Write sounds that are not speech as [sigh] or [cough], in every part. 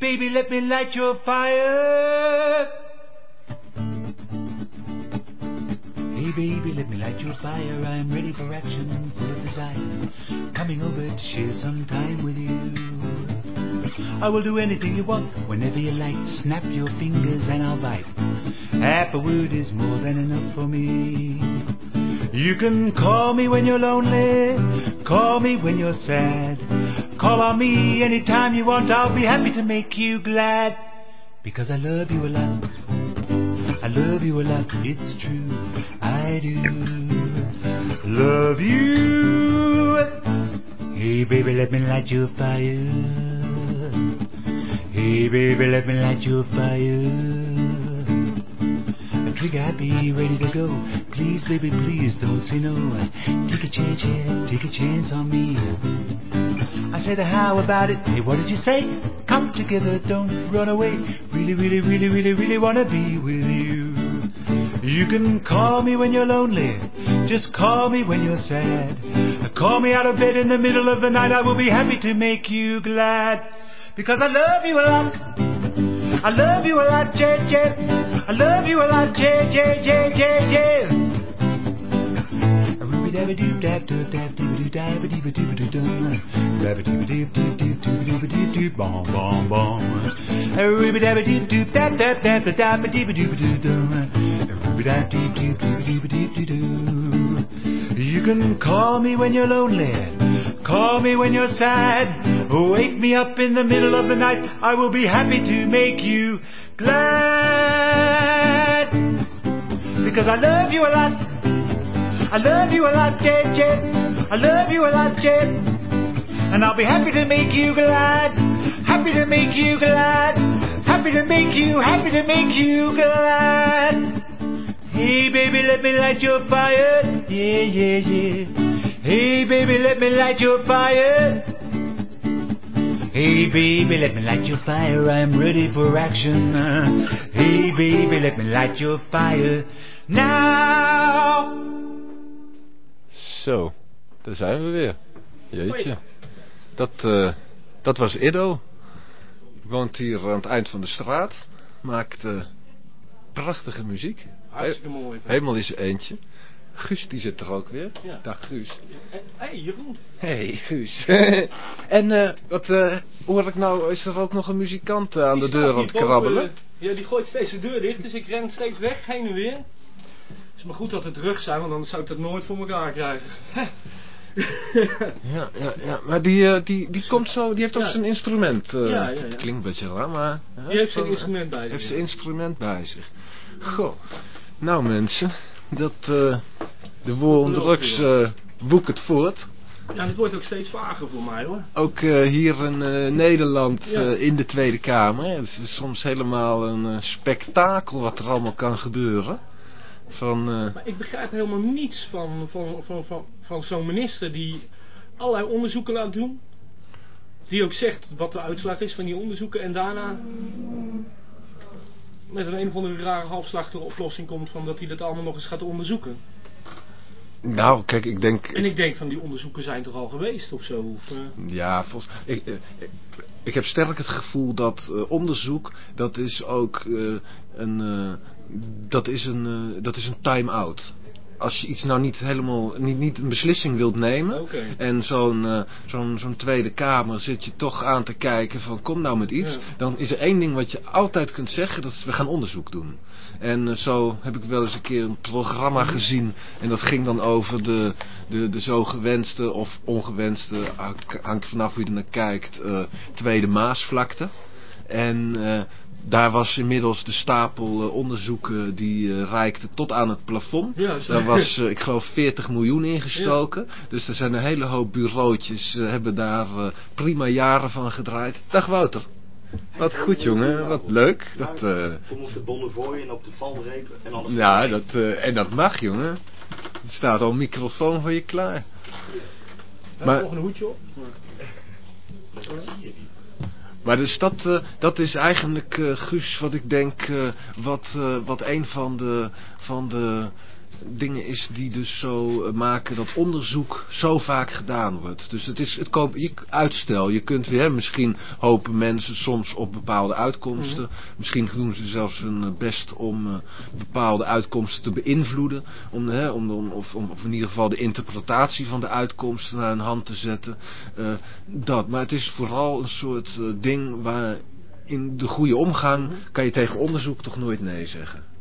Baby, let me light your fire. Hey, baby, let me light your fire. I'm ready for action, full of desire. Coming over to share some time with you. I will do anything you want, whenever you like. Snap your fingers and I'll bite. Half a word is more than enough for me. You can call me when you're lonely, call me when you're sad. Call on me anytime you want, I'll be happy to make you glad. Because I love you a lot. I love you a lot, it's true, I do. Love you. Hey baby, let me light your fire. Hey baby, let me light your fire. Trigger happy, ready to go. Please, baby, please don't say no. Take a chance, yeah, take a chance on me. I said, how about it? Hey, what did you say? Come together, don't run away. Really, really, really, really, really wanna be with you. You can call me when you're lonely. Just call me when you're sad. Call me out of bed in the middle of the night. I will be happy to make you glad. Because I love you a lot. I love you a lot, J. I love you a lot, J, J, J, J. You can call me when you're lonely. Call me when you're sad. Wake me up in the middle of the night. I will be happy to make you glad. Because I love you a lot. I love you a lot, Jed, Jed. I love you a lot, Jed. And I'll be happy to make you glad. Happy to make you glad. Happy to make you, happy to make you glad. Hey, baby, let me light your fire. Yeah, yeah, yeah. Hey, baby, let me light your fire. Hey baby, let me light your fire. I'm ready for action. Hey baby, let me light your fire now. Zo, daar zijn we weer. Jeetje. Dat, uh, dat was Iddo. Woont hier aan het eind van de straat. Maakt uh, prachtige muziek. Hartstikke mooi. Helemaal zijn eentje. Guus die zit er ook weer. Ja. Dag Guus. Hé hey, Jeroen. Hey Guus. [laughs] en uh, wat hoor ik nou, is er ook nog een muzikant aan die de deur aan het krabbelen? Ja, die gooit steeds de deur dicht, dus ik ren steeds weg, heen en weer. Het is maar goed dat het terug zijn, want anders zou ik dat nooit voor elkaar krijgen. [laughs] ja, ja, ja, maar die, uh, die, die komt zo, die heeft ook Ja. zijn instrument. eh, Ja, ja, ja. Het klinkt een beetje raar, maar... Die heeft zijn instrument bij zich. Heeft zijn instrument bij zich. Goh. Nou mensen, dat, eh de war on drugs eh woekert voort. Ja, het wordt ook steeds vager voor mij hoor. Ook eh, hier in eh, Nederland Ja. eh, in de Tweede Kamer. Het is soms helemaal een eh, spektakel wat er allemaal kan gebeuren. Van, eh, Maar ik begrijp helemaal niets van, van, van, van, van zo'n minister die allerlei onderzoeken laat doen. Die ook zegt wat de uitslag is van die onderzoeken en daarna met een een of andere rare halfslachtige oplossing komt van dat hij dat allemaal nog eens gaat onderzoeken. nou, kijk, ik denk... En ik denk van die onderzoeken zijn toch al geweest of zo. Of, eh, Ja, volgens, ik, eh, ik, ik heb sterk het gevoel dat onderzoek, dat is ook een, dat is een, eh, dat is een time-out. Als je iets nou niet helemaal, niet, niet een beslissing wilt nemen, en zo'n eh, zo'n zo'n Tweede Kamer zit je toch aan te kijken van kom nou met iets, Ja. dan is er één ding wat je altijd kunt zeggen, dat is we gaan onderzoek doen. En eh, zo heb ik wel eens een keer een programma gezien. En dat ging dan over de, de, de zo gewenste of ongewenste, hangt- vanaf hoe je er naar kijkt, Tweede Maasvlakte. En daar was inmiddels de stapel eh, onderzoeken die eh, reikte tot aan het plafond. Ja. Daar was, eh, ik geloof, 40 miljoen ingestoken. Dus er zijn een hele hoop bureautjes, hebben daar eh, prima jaren van gedraaid. Dag Wouter. Wat goed jongen, wat leuk. Dat, eh, Kom op de Bonnevooi en op de valrepen en alles. ja, dat, eh, en dat mag jongen. Er staat al een microfoon voor je klaar. Heb Maar- je nog een hoedje op? Dat zie je niet. Maar dus dat, eh, dat is eigenlijk, eh, Guus, wat ik denk, eh, wat, wat een van de, van de dingen is die dus zo eh, maken dat onderzoek zo vaak gedaan wordt. Dus het is het koop, je, uitstel. Je kunt weer, misschien hopen mensen soms op bepaalde uitkomsten. Mhm. Misschien doen ze zelfs hun eh, best om eh, bepaalde uitkomsten te beïnvloeden. Om, hè, om, om, of, om, of in ieder geval de interpretatie van de uitkomsten naar hun hand te zetten. Dat. Maar het is vooral een soort ding waar in de goede omgang kan je tegen onderzoek toch nooit nee zeggen.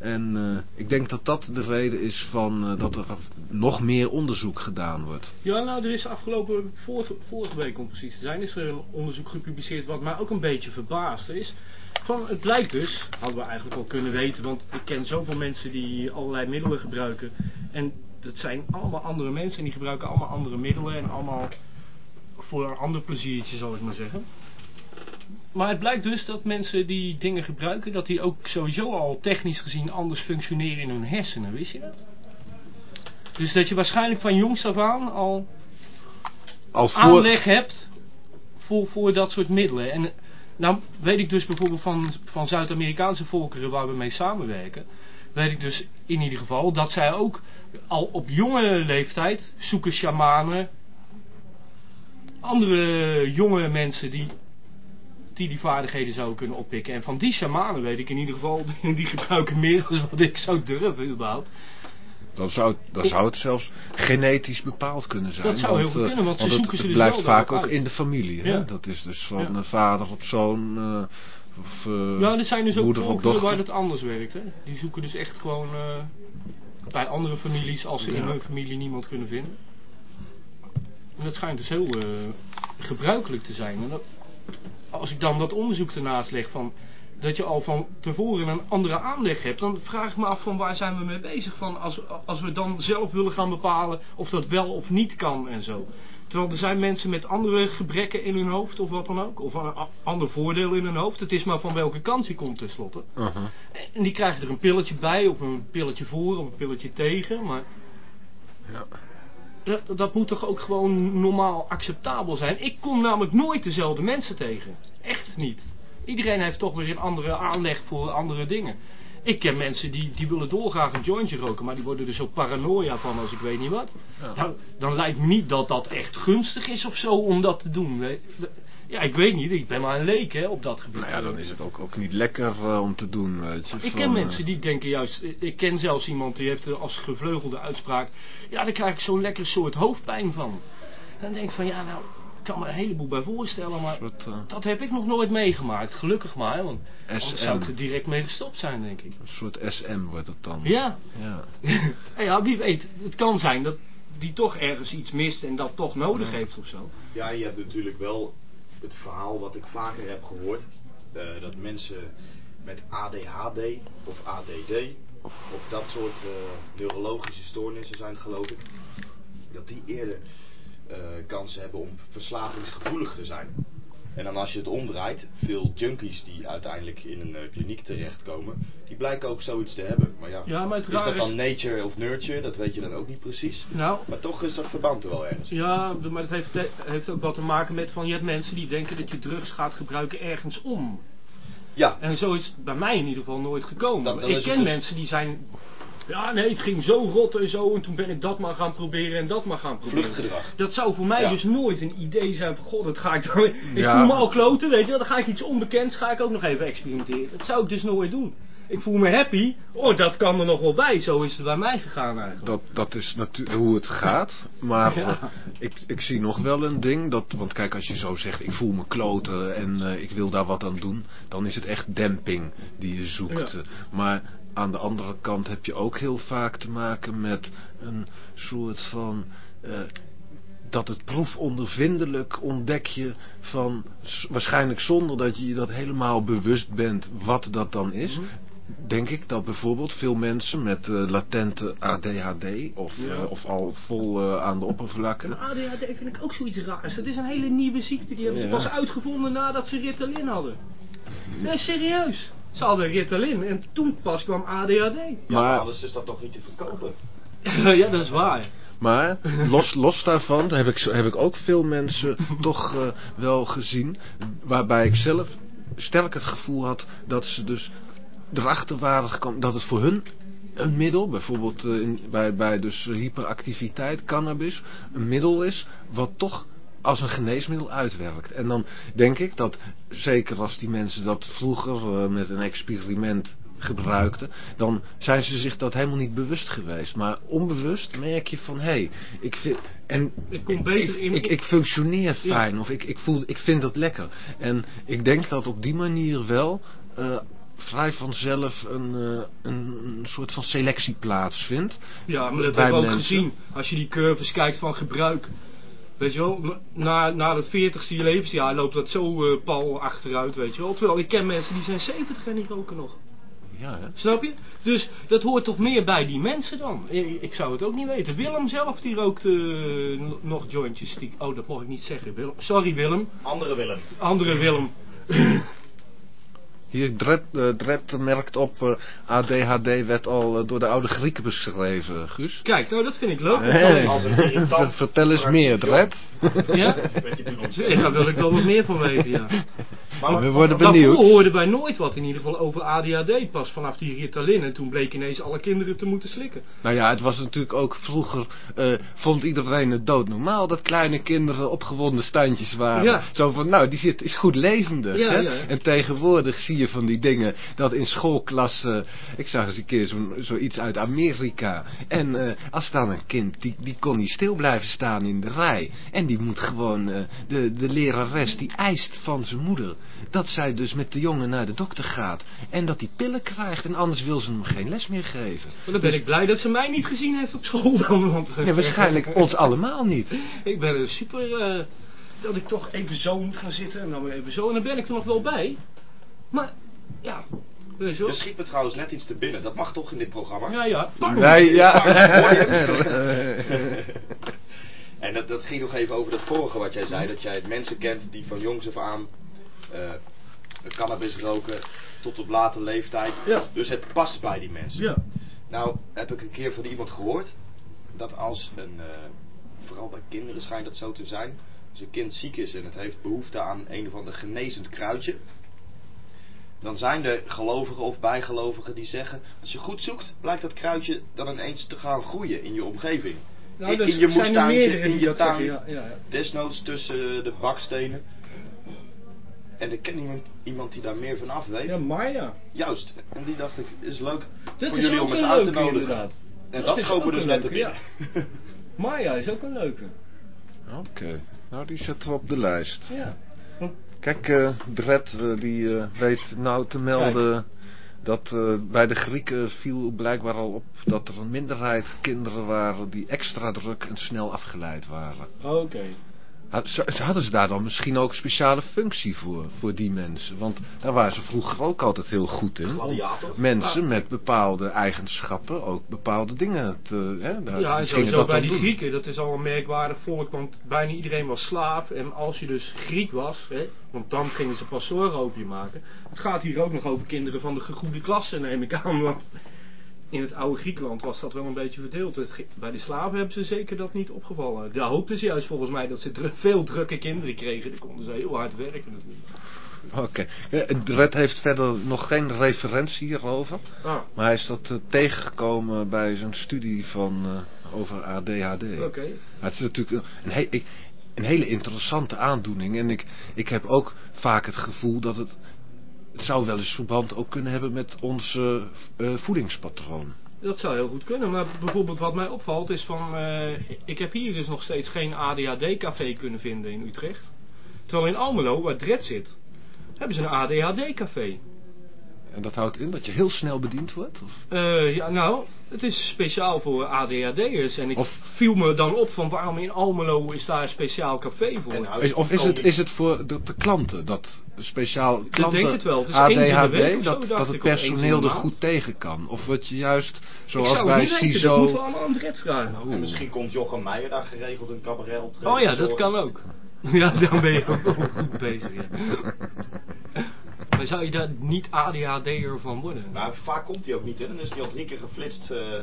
En eh, ik denk dat dat de reden is van eh, dat er nog meer onderzoek gedaan wordt. Ja, nou, er is afgelopen, vorige, week om precies te zijn, is er een onderzoek gepubliceerd wat mij ook een beetje verbaasd is. Van, het blijkt dus, hadden we eigenlijk al kunnen weten, want ik ken zoveel mensen die allerlei middelen gebruiken. En dat zijn allemaal andere mensen en die gebruiken allemaal andere middelen en allemaal voor een ander pleziertje, zal ik maar zeggen. Maar het blijkt dus dat mensen die dingen gebruiken, dat die ook sowieso al technisch gezien anders functioneren in hun hersenen, wist je dat? Dus dat je waarschijnlijk van jongs af aan al Al voor... aanleg hebt voor, voor dat soort middelen. En nou weet ik dus bijvoorbeeld van, van Zuid-Amerikaanse volkeren waar we mee samenwerken, weet ik dus in ieder geval dat zij ook al op jonge leeftijd zoeken shamanen, andere jonge mensen die die die vaardigheden zouden kunnen oppikken. En van die shamanen weet ik in ieder geval, [laughs] die gebruiken meer dan wat ik zou durven überhaupt. Dan zou, het- dan zou het zelfs genetisch bepaald kunnen zijn. Dat zou heel goed eh, kunnen, want ze het- zoeken het ze dus blijft vaak ook uit. in de familie. Hè? Ja. Dat is dus van Ja. eh, vader op zoon, eh, of eh, Ja, er zijn dus ook volkeren waar het anders werkt. Hè? Die zoeken dus echt gewoon eh, bij andere families als ze in hun familie niemand kunnen vinden. En dat schijnt dus heel eh, gebruikelijk te zijn. En dat, als ik dan dat onderzoek ernaast leg van dat je al van tevoren een andere aanleg hebt, dan vraag ik me af van waar zijn we mee bezig van als, als we dan zelf willen gaan bepalen of dat wel of niet kan en zo. Terwijl er zijn mensen met andere gebrekken in hun hoofd of wat dan ook. Of een ander voordeel in hun hoofd. Het is maar van welke kant je komt tenslotte. Uh-huh. En die krijgen er een pilletje bij, of een pilletje voor, of een pilletje tegen. Maar Ja. Dat, dat moet toch ook gewoon normaal acceptabel zijn. Ik kom namelijk nooit dezelfde mensen tegen. Echt niet. Iedereen heeft toch weer een andere aanleg voor andere dingen. Ik ken mensen die, die willen dolgraag een jointje roken, maar die worden er zo paranoia van als ik weet niet wat. Ja. Nou, dan lijkt me niet dat dat echt gunstig is of zo om dat te doen. Ja, ik weet niet. Ik ben maar een leek hè, op dat gebied. Nou ja, dan is het ook, ook niet lekker eh, om te doen, weet je. Ik van, ken eh, mensen die denken juist, ik ken zelfs iemand die heeft eh, als gevleugelde uitspraak, ja daar krijg ik zo'n lekker soort hoofdpijn van. Dan denk ik van ja nou, ik kan me er een heleboel bij voorstellen, maar soort, eh, dat heb ik nog nooit meegemaakt. Gelukkig maar, want SM. zou ik er direct mee gestopt zijn denk ik. een soort SM wordt het dan. Ja, Ja. En [laughs] ja wie weet, het kan zijn dat die toch ergens iets mist en dat toch nodig Ja. heeft of zo. Ja, je hebt natuurlijk wel het verhaal wat ik vaker heb gehoord. eh, dat mensen met ADHD of ADD of, of dat soort eh, neurologische stoornissen zijn geloof ik. Dat die eerder eh, kansen hebben om verslavingsgevoelig te zijn. En dan als je het omdraait, veel junkies die uiteindelijk in een eh, kliniek terechtkomen, die blijken ook zoiets te hebben. Maar ja, Ja, maar het is dat dan nature of nurture? Dat weet je dan ook niet precies. nou, Maar toch is dat verband er wel ergens. Ja, maar het heeft, heeft ook wat te maken met van je hebt mensen die denken dat je drugs gaat gebruiken ergens om. Ja, En zo is het bij mij in ieder geval nooit gekomen. Dan- dan ik ken dus- mensen die zijn. Ja, nee, het ging zo rot en zo. En toen ben ik dat maar gaan proberen en dat maar gaan proberen. vluchtgedrag. Dat zou voor mij Ja. dus nooit een idee zijn van, god, dat ga ik dan... Ik Ja. voel me al kloten, weet je wel. Dan ga ik iets onbekends, ga ik ook nog even experimenteren. Dat zou ik dus nooit doen. Ik voel me happy. Oh, dat kan er nog wel bij. Zo is het bij mij gegaan eigenlijk. Dat, dat is natuurlijk hoe het gaat. Maar [laughs] Ja. ik, ik zie nog wel een ding. Dat, want kijk, als je zo zegt, ik voel me kloten en eh, ik wil daar wat aan doen. Dan is het echt demping die je zoekt. Ja. Maar aan de andere kant heb je ook heel vaak te maken met een soort van... eh, dat het proefondervindelijk ontdek je van, waarschijnlijk zonder dat je je dat helemaal bewust bent wat dat dan is. Mhm. Denk ik dat bijvoorbeeld veel mensen met eh, latente ADHD of, Ja. eh, of al vol eh, aan de oppervlakte. Maar ADHD vind ik ook zoiets raars. Dat is een hele nieuwe ziekte. Die hebben ze pas uitgevonden nadat ze Ritalin hadden. Nee, serieus. Ze hadden Ritalin en toen pas kwam ADHD. Ja, maar anders is dat toch niet te verkopen? [laughs] ja, dat is waar. maar [laughs] los, los daarvan heb ik, zo- heb ik ook veel mensen toch eh, wel gezien. Waarbij ik zelf sterk het gevoel had dat ze dus erachter waren gekomen dat het voor hun een middel, bijvoorbeeld eh, bij, bij dus hyperactiviteit, cannabis, een middel is wat toch als een geneesmiddel uitwerkt. En dan denk ik dat, zeker als die mensen dat vroeger eh, met een experiment gebruikten, dan zijn ze zich dat helemaal niet bewust geweest. Maar onbewust merk je van, hé, hey, ik vind... En Ik kom beter ik, in- ik, ik functioneer fijn, of ik, ik, voel, ik vind dat lekker. En ik denk dat op die manier wel eh, vrij vanzelf een, eh, een, een soort van selectie plaatsvindt. Ja, maar dat hebben we ook gezien. Als je die curves kijkt van gebruik. Weet je wel, na, na het 40ste levensjaar loopt dat zo eh, pal achteruit, weet je wel. Terwijl ik ken mensen die zijn 70 en die roken nog. Ja, hè? Snap je? Dus dat hoort toch meer bij die mensen dan? Ik, ik zou het ook niet weten. Willem zelf die rookt eh, nog jointjes. Die, oh, dat mag ik niet zeggen. Willem. Sorry Willem. Andere Willem. Andere Willem. [laughs] Hier, Dred, eh, Dred merkt op, eh, ADHD werd al eh, door de oude Grieken beschreven, Guus. Kijk, nou dat vind ik leuk. Hey. Als een irritant. [laughs] Vertel eens meer, Dred. Ja? Weet je toen ons. Ja, daar wil ik wel wat meer van weten, ja. Maar We worden daarvoor benieuwd. hoorden wij nooit wat in ieder geval over ADHD. Pas vanaf die Ritalin. En toen bleek ineens alle kinderen te moeten slikken. Nou ja, het was natuurlijk ook vroeger, eh, vond iedereen het doodnormaal dat kleine kinderen opgewonden standjes waren. Ja. Zo van, nou, die zit, is goed levendig. Ja, hè? ja. En tegenwoordig zie je van die dingen, dat in schoolklassen, ik zag eens een keer zo- zoiets uit Amerika. En eh, als dan een kind, die, die kon niet stil blijven staan in de rij. En die moet gewoon, eh, de, de lerares, die eist van zijn moeder, dat zij dus met de jongen naar de dokter gaat. En dat hij pillen krijgt, en anders wil ze hem geen les meer geven. Maar dan ben ik blij dat ze mij niet gezien heeft op school dan. Want, Ja, waarschijnlijk [laughs] ons allemaal niet. Ik ben er super... eh, dat ik toch even zo moet gaan zitten en dan weer even zo. En dan ben ik er nog wel bij. Maar, ja... Weet je Er schiet me trouwens net iets te binnen. Dat mag toch in dit programma? Ja, ja. Pardon. Nee, ja. [laughs] [laughs] En dat, dat ging nog even over dat vorige wat jij zei. Dat jij mensen kent die van jongs af aan eh, cannabis roken tot op late leeftijd. Ja. Dus het past bij die mensen. Ja. Nou heb ik een keer van iemand gehoord dat als een, eh, vooral bij kinderen schijnt dat zo te zijn, als een kind ziek is en het heeft behoefte aan een of ander genezend kruidje, dan zijn er gelovigen of bijgelovigen die zeggen, als je goed zoekt, blijkt dat kruidje dan ineens te gaan groeien in je omgeving. Nou, in, dus in je moestuintje, in je tuin, zeggen, ja, ja, ja. desnoods tussen de bakstenen. En ik ken iemand, iemand die daar meer van af weet. Ja, Maya. Juist. En die dacht ik, is leuk Dat voor is jullie ook om eens een uit te leuke, nodigen. inderdaad. En Dat dat ook dus net leuke, binnen. Maya is ook een leuke. Oké, nou die zetten we op de lijst. Ja. Kijk, eh Dred eh, die eh, weet nou te melden dat bij de Grieken viel blijkbaar al op dat er een minderheid kinderen waren die extra druk en snel afgeleid waren. Oké. Hadden ze daar dan misschien ook een speciale functie voor, voor die mensen? Want daar waren ze vroeger ook altijd heel goed in. Om mensen met bepaalde eigenschappen ook bepaalde dingen te... Hè, daar, Ja, en sowieso dat bij die. Grieken, dat is al een merkwaardig volk, want bijna iedereen was slaaf. En als je dus Griek was, hè, want dan gingen ze pas je maken. Het gaat hier ook nog over kinderen van de gegoede klasse, neem ik aan. Want in het oude Griekenland was dat wel een beetje verdeeld. Het Bij de slaven hebben ze zeker dat niet opgevallen. Daar hoopten ze juist volgens mij dat ze dru- veel drukke kinderen kregen. Dan konden ze heel hard werken natuurlijk. Oké. Eh, Dred heeft verder nog geen referentie hierover. Ah, Maar hij is dat eh, tegengekomen bij zijn studie van, eh, over ADHD. oké. Het is natuurlijk een, he- een hele interessante aandoening. En ik, ik heb ook vaak het gevoel dat het... Het zou wel eens verband ook kunnen hebben met ons eh, eh, voedingspatroon. Dat zou heel goed kunnen, maar bijvoorbeeld wat mij opvalt is van, eh, ik heb hier dus nog steeds geen ADHD-café kunnen vinden in Utrecht. Terwijl in Almelo, waar Dred zit, hebben ze een ADHD-café. En dat houdt in dat je heel snel bediend wordt? Of? Eh, ja, nou, het is speciaal voor ADHD'ers. En ik Of- viel me dan op van waarom in Almelo is daar een speciaal café voor. En Of is het, is het voor de, de klanten dat speciaal klanten denk het wel. Het de ADHD week dat, dat het personeel er goed tegen kan? Of wat je juist zoals het bij niet weten, dat CISO... moeten we allemaal aan Dred vragen. En misschien komt Jochem Meijer daar geregeld een cabaret op. Oh ja, dat kan ook. [laughs] Ja, dan ben je ook wel goed bezig. Ja. Maar zou je daar niet ADHD'er van worden? Maar vaak komt hij ook niet, hè? Dan is hij al drie keer geflitst eh,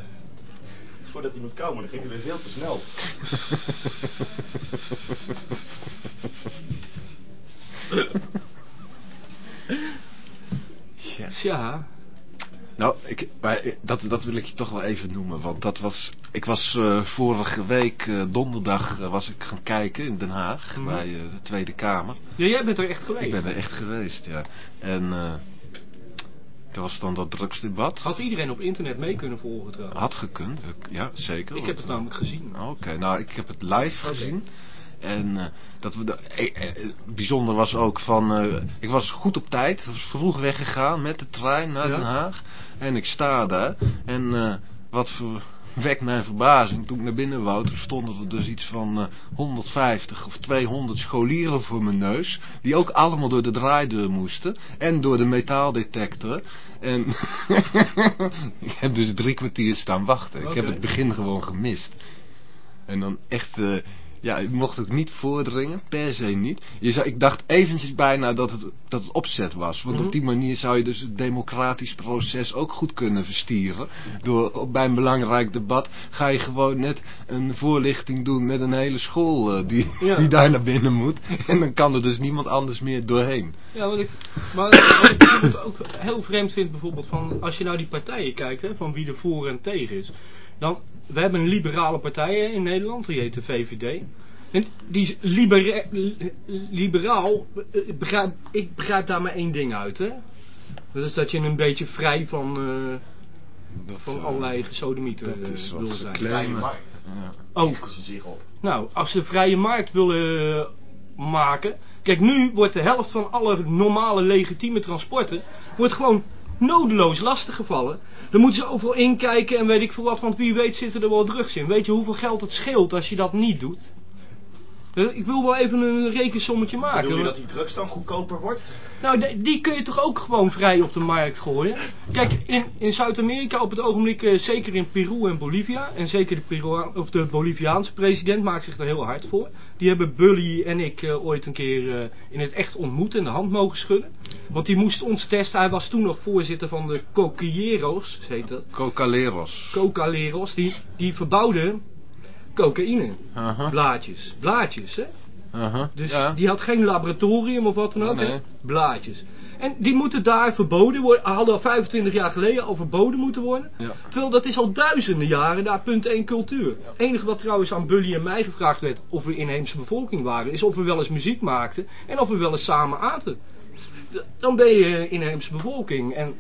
voordat hij moet komen. Dan ging hij weer veel te snel. [laughs] Ja. Ja, Nou, ik, maar dat, dat wil ik je toch wel even noemen. Want dat was. Ik was eh, vorige week eh, donderdag eh, was ik gaan kijken in Den Haag Mhm. bij de Tweede Kamer. Ja, jij bent er echt geweest. Ik ben er echt geweest, ja. En eh er was dan dat drugsdebat. Had iedereen op internet mee kunnen volgen trouwens. Had gekund, ja zeker. ik heb het namelijk gezien. Oké, nou ik heb het live gezien. En dat we de, eh, eh, bijzonder was ook van, ik was goed op tijd, was vroeg weggegaan met de trein naar Ja. Den Haag. En ik sta daar en eh, wat verwekt mijn verbazing, toen ik naar binnen wou, toen stonden er dus iets van eh, 150 of 200 scholieren voor mijn neus. Die ook allemaal door de draaideur moesten en door de metaaldetector. En [laughs] ik heb dus drie kwartier staan wachten. Ik heb het begin gewoon gemist. En dan echt, eh, ja, ik mocht ook niet voordringen, per se niet. Je zou, ik dacht eventjes bijna dat het, dat het opzet was. Want Mhm. op die manier zou je dus het democratisch proces ook goed kunnen verstieren. Door op- bij een belangrijk debat ga je gewoon net een voorlichting doen met een hele school eh, die, Ja. die daar naar binnen moet. En dan kan er dus niemand anders meer doorheen. Ja, wat ik, maar wat ik bijvoorbeeld ook heel vreemd vind, bijvoorbeeld van als je nou die partijen kijkt, hè, van wie er voor en tegen is. Dan, we hebben een liberale partij hè, in Nederland, die heet de VVD. En die is libera- li- liberaal, eh, ik begrijp, ik begrijp daar maar één ding uit, hè. Dat is dat je een beetje vrij van, eh, Dat, van eh, allerlei gesodemieten dat is eh, wat wil zijn. Vrije markt. Ja. Ook. Ze zich op. Nou, als ze vrije markt willen eh, maken. Kijk, nu wordt de helft van alle normale legitieme transporten. wordt gewoon nodeloos lastiggevallen. Dan moeten ze overal inkijken en weet ik veel wat. Want wie weet zitten er wel drugs in. Weet je hoeveel geld het scheelt als je dat niet doet? Dus Ik wil wel even een rekensommetje maken. Bedoel je dat die drugs dan goedkoper wordt? nou, die kun je toch ook gewoon vrij op de markt gooien? Kijk, in, in Zuid-Amerika op het ogenblik, eh, zeker in Peru en Bolivia, en zeker de, of de Boliviaanse president maakt zich daar heel hard voor. Die hebben Bully en ik eh, ooit een keer eh, in het echt ontmoet en de hand mogen schudden. Want die moest ons testen. Hij was toen nog voorzitter van de Coquilleros, heet dat. Cocaleros. Cocaleros, die, die verbouwden cocaïne. Blaadjes. Blaadjes, hè? Dus ja. die had geen laboratorium of wat dan ook. Nee, hè? Blaadjes. En die moeten daar verboden worden. Hadden al 25 jaar geleden al verboden moeten worden. Ja. Terwijl dat is al duizenden jaren daar punt 1 cultuur. Het enige wat trouwens aan Bully en mij gevraagd werd of we inheemse bevolking waren. Is of we wel eens muziek maakten. En of we wel eens samen aten. Dan ben je inheemse bevolking. En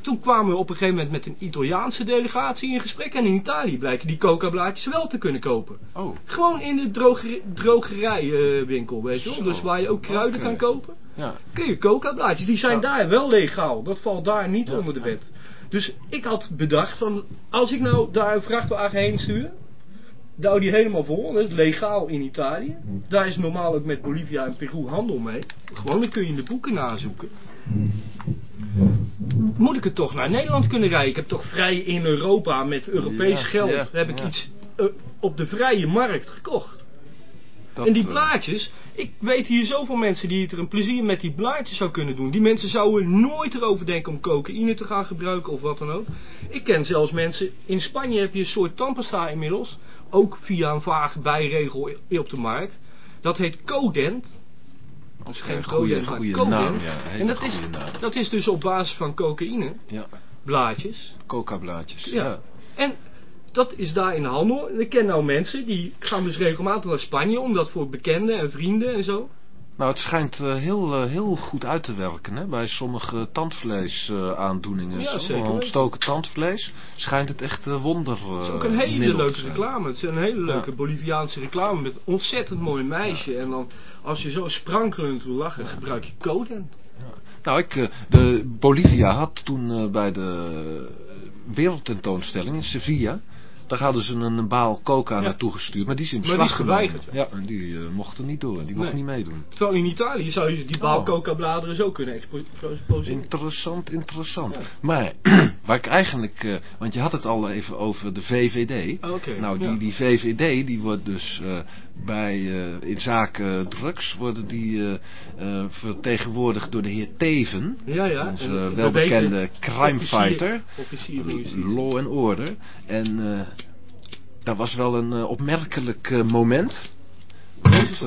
toen kwamen we op een gegeven moment met een Italiaanse delegatie in gesprek. En in Italië blijken die coca-blaadjes wel te kunnen kopen. Oh, Gewoon in de droger, drogerijwinkel, weet je wel. Dus waar je ook kruiden kan kopen. ja. Kun je coca-blaadjes. Die zijn Ja. daar wel legaal. Dat valt daar niet Ja. onder de wet. Dus ik had bedacht van... Als ik nou daar een vrachtwagen heen stuur... Douw die helemaal vol. Dat is legaal in Italië. Daar is normaal ook met Bolivia en Peru handel mee. Gewoon, dan kun je in de boeken nazoeken. Moet ik het toch naar Nederland kunnen rijden? Ik heb toch vrij in Europa met Europees Ja, geld... ja, heb ik ja. iets eh, op de vrije markt gekocht. Dat, En die eh, blaadjes, ik weet hier zoveel mensen die het er een plezier met die blaadjes zou kunnen doen. Die mensen zouden nooit erover denken om cocaïne te gaan gebruiken of wat dan ook. Ik ken zelfs mensen, in Spanje heb je een soort tandpasta inmiddels. Ook via een vage bijregel op de markt. Dat heet Codent. Is Oké, geen goeie Codent. naam, ja, en dat is, naam. dat is dus op basis van cocaïne, Ja, blaadjes. coca-blaadjes. Ja. Ja. En dat is daar in de handel. En ik ken nou mensen die gaan dus regelmatig naar Spanje om dat voor bekenden en vrienden en zo. Nou, het schijnt eh, heel, eh, heel goed uit te werken hè, bij sommige tandvleesaandoeningen. Ja, zeker. Ontstoken tandvlees schijnt het echt een wonder Het is eh, ook een hele leuke reclame. Het is een hele leuke Ja. Boliviaanse reclame met een ontzettend mooi meisje. En dan, als je zo sprankelend wil lachen, gebruik je Codent. Nou, ik, eh, de Bolivia had toen eh, bij de wereldtentoonstelling in Sevilla... Daar hadden ze een, baal coca Ja. naartoe gestuurd, maar die is in Maar die beslag is geweigerd, Ja, en die eh, mochten niet door, die mocht Nee. niet meedoen. Terwijl in Italië zou je die baal Oh. coca-bladeren zo kunnen expo- exposeren. Interessant, interessant. Ja. Maar [clears throat] waar ik eigenlijk, eh, want je had het al even over de VVD. Oké, nou, die, die VVD die wordt dus eh, bij, eh, in zaken drugs worden die eh, eh, vertegenwoordigd door de heer Teven. Ja, ja. Onze En de welbekende crime fighter. Officier. Law and order. En dat was wel een opmerkelijk moment. Want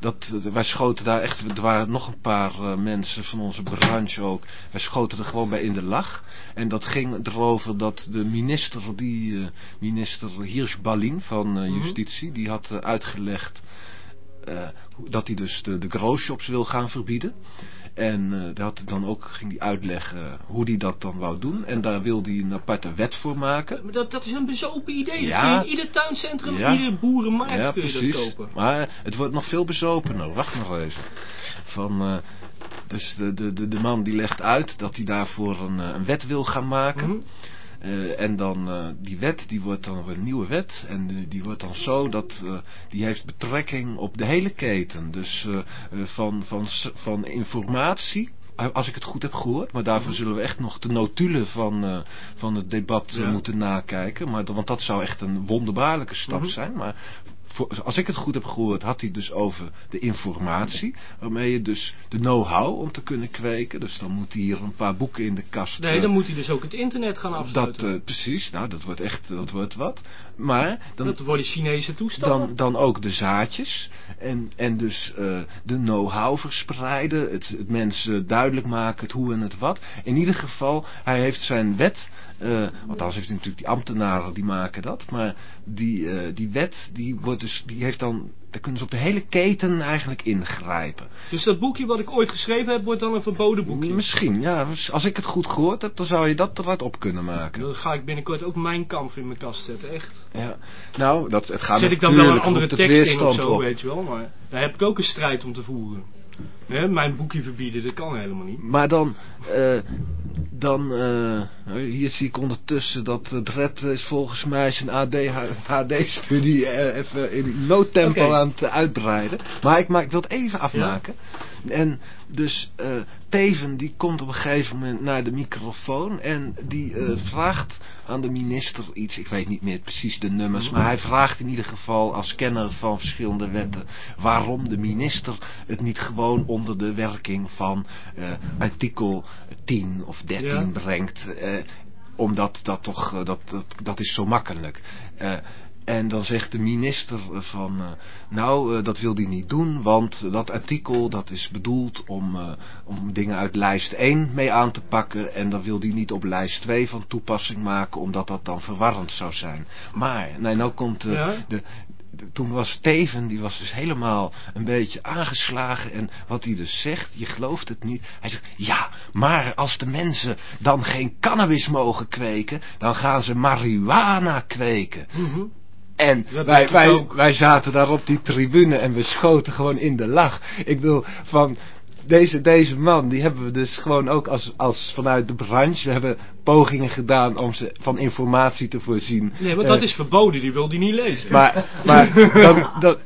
dat, wij schoten daar echt, er waren nog een paar eh, mensen van onze branche ook. Wij schoten er gewoon bij in de lach. En dat ging erover dat de minister, die uh, minister Hirsch-Ballin van uh, Justitie, die had uitgelegd dat hij dus de, de growshops wil gaan verbieden. En uh, daar had dan ook, ging hij uitleggen hoe hij dat dan wou doen. En daar wilde hij een aparte wet voor maken. Maar dat, dat is een bezopen idee. Ja. Dat in ieder tuincentrum, ja. ieder boerenmarkt ja, kun je precies. dat kopen. Maar het wordt nog veel bezopener. Wacht nog even. Van, uh, dus de, de, de, de man die legt uit dat hij daarvoor een, een wet wil gaan maken. Mm -hmm. Uh, en dan uh, die wet, die wordt dan een nieuwe wet. En die, die wordt dan zo dat uh, die heeft betrekking op de hele keten. Dus van, van, van informatie als ik het goed heb gehoord. Maar daarvoor zullen we echt nog de notulen van, uh, van het debat ja. moeten nakijken. Maar, want dat zou echt een wonderbaarlijke stap -hmm. zijn. Maar voor, als ik het goed heb gehoord, had hij dus over de informatie. Waarmee je dus de know-how om te kunnen kweken. Dus dan moet hij hier een paar boeken in de kast. Nee, dan moet hij dus ook het internet gaan afsluiten. Dat, uh, precies, nou dat wordt echt, dat wordt wat. Maar dan, dat worden Chinese toestanden. Dan, dan ook de zaadjes. En, en dus uh, de know-how verspreiden. Het, het mensen duidelijk maken, het hoe en het wat. In ieder geval, hij heeft zijn wet uh, althans heeft natuurlijk die ambtenaren die maken dat. Maar die, uh, die wet die wordt dus, die heeft dan, daar kunnen ze op de hele keten eigenlijk ingrijpen. Dus dat boekje wat ik ooit geschreven heb wordt dan een verboden boekje? Misschien, ja. Als ik het goed gehoord heb, dan zou je dat eruit op kunnen maken. Dan ga ik binnenkort ook mijn kamp in mijn kast zetten, echt. Ja. Nou, dat, het gaat Zet ik dan wel een andere tekst in of zo, op. weet je wel. Maar daar heb ik ook een strijd om te voeren. Nee, mijn boekje verbieden, dat kan helemaal niet. Maar dan, uh, dan, uh, hier zie ik ondertussen dat uh, Dred is volgens mij zijn ADHD-studie even in noodtempo okay. aan het uitbreiden. Maar ik, maak, ik wil het even afmaken. Ja? En dus uh, Teven die komt op een gegeven moment naar de microfoon en die vraagt aan de minister iets, ik weet niet meer precies de nummers, maar hij vraagt in ieder geval als kenner van verschillende wetten waarom de minister het niet gewoon onder de werking van uh, artikel 10 of 13 ja. brengt, omdat dat toch, dat, dat, dat is zo makkelijk. En dan zegt de minister van, nou, dat wil hij niet doen, want dat artikel dat is bedoeld om, om dingen uit lijst 1 mee aan te pakken. En dan wil hij niet op lijst 2 van toepassing maken, omdat dat dan verwarrend zou zijn. Maar, nee, nou komt ja? de, toen was Steven, die was dus helemaal een beetje aangeslagen. En wat hij dus zegt, je gelooft het niet. Hij zegt, ja, maar als de mensen dan geen cannabis mogen kweken, dan gaan ze marihuana kweken. Mm -hmm. En wij, wij, wij zaten daar op die tribune en we schoten gewoon in de lach. Ik bedoel, van deze, deze man, die hebben we dus gewoon ook als, als vanuit de branche. We hebben pogingen gedaan om ze van informatie te voorzien. Nee, want uh, dat is verboden, die wil die niet lezen. Maar, maar [laughs] dan, dan,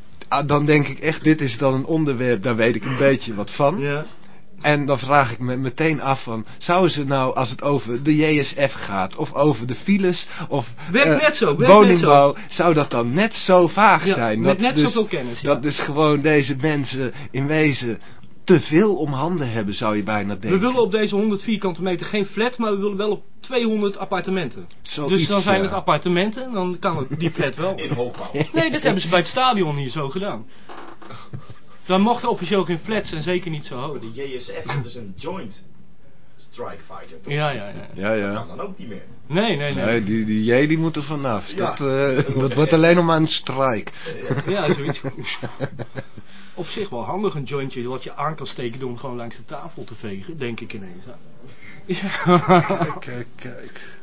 dan denk ik echt, dit is dan een onderwerp, daar weet ik een beetje wat van. Ja. En dan vraag ik me meteen af van, zouden ze nou als het over de JSF gaat, of over de files, of uh, net zo, woningbouw, net zo. zou dat dan net zo vaag ja, zijn? Met dat net dus, zoveel kennis, ja. Dat dus gewoon deze mensen in wezen te veel om handen hebben, zou je bijna denken. We willen op deze 100 vierkante meter geen flat, maar we willen wel op 200 appartementen. Dus dan zijn ja. het appartementen, dan kan het die flat wel. [laughs] In hoogbouw. Nee, dat hebben ze bij het stadion hier zo gedaan. Dan mochten officieel geen flats en zeker niet zo hoog. De JSF, dat is een joint strike fighter, toch? Ja, ja, ja. Ja, ja. Dat kan dan ook niet meer. Nee, nee, nee. Nee, die, die J die moet er vanaf. Ja. Dat, uh, dat wordt alleen nog maar een strike. Ja, zoiets. [laughs] Op zich wel handig een jointje wat je aan kan steken om gewoon langs de tafel te vegen, denk ik ineens. Ja. Kijk, kijk, kijk.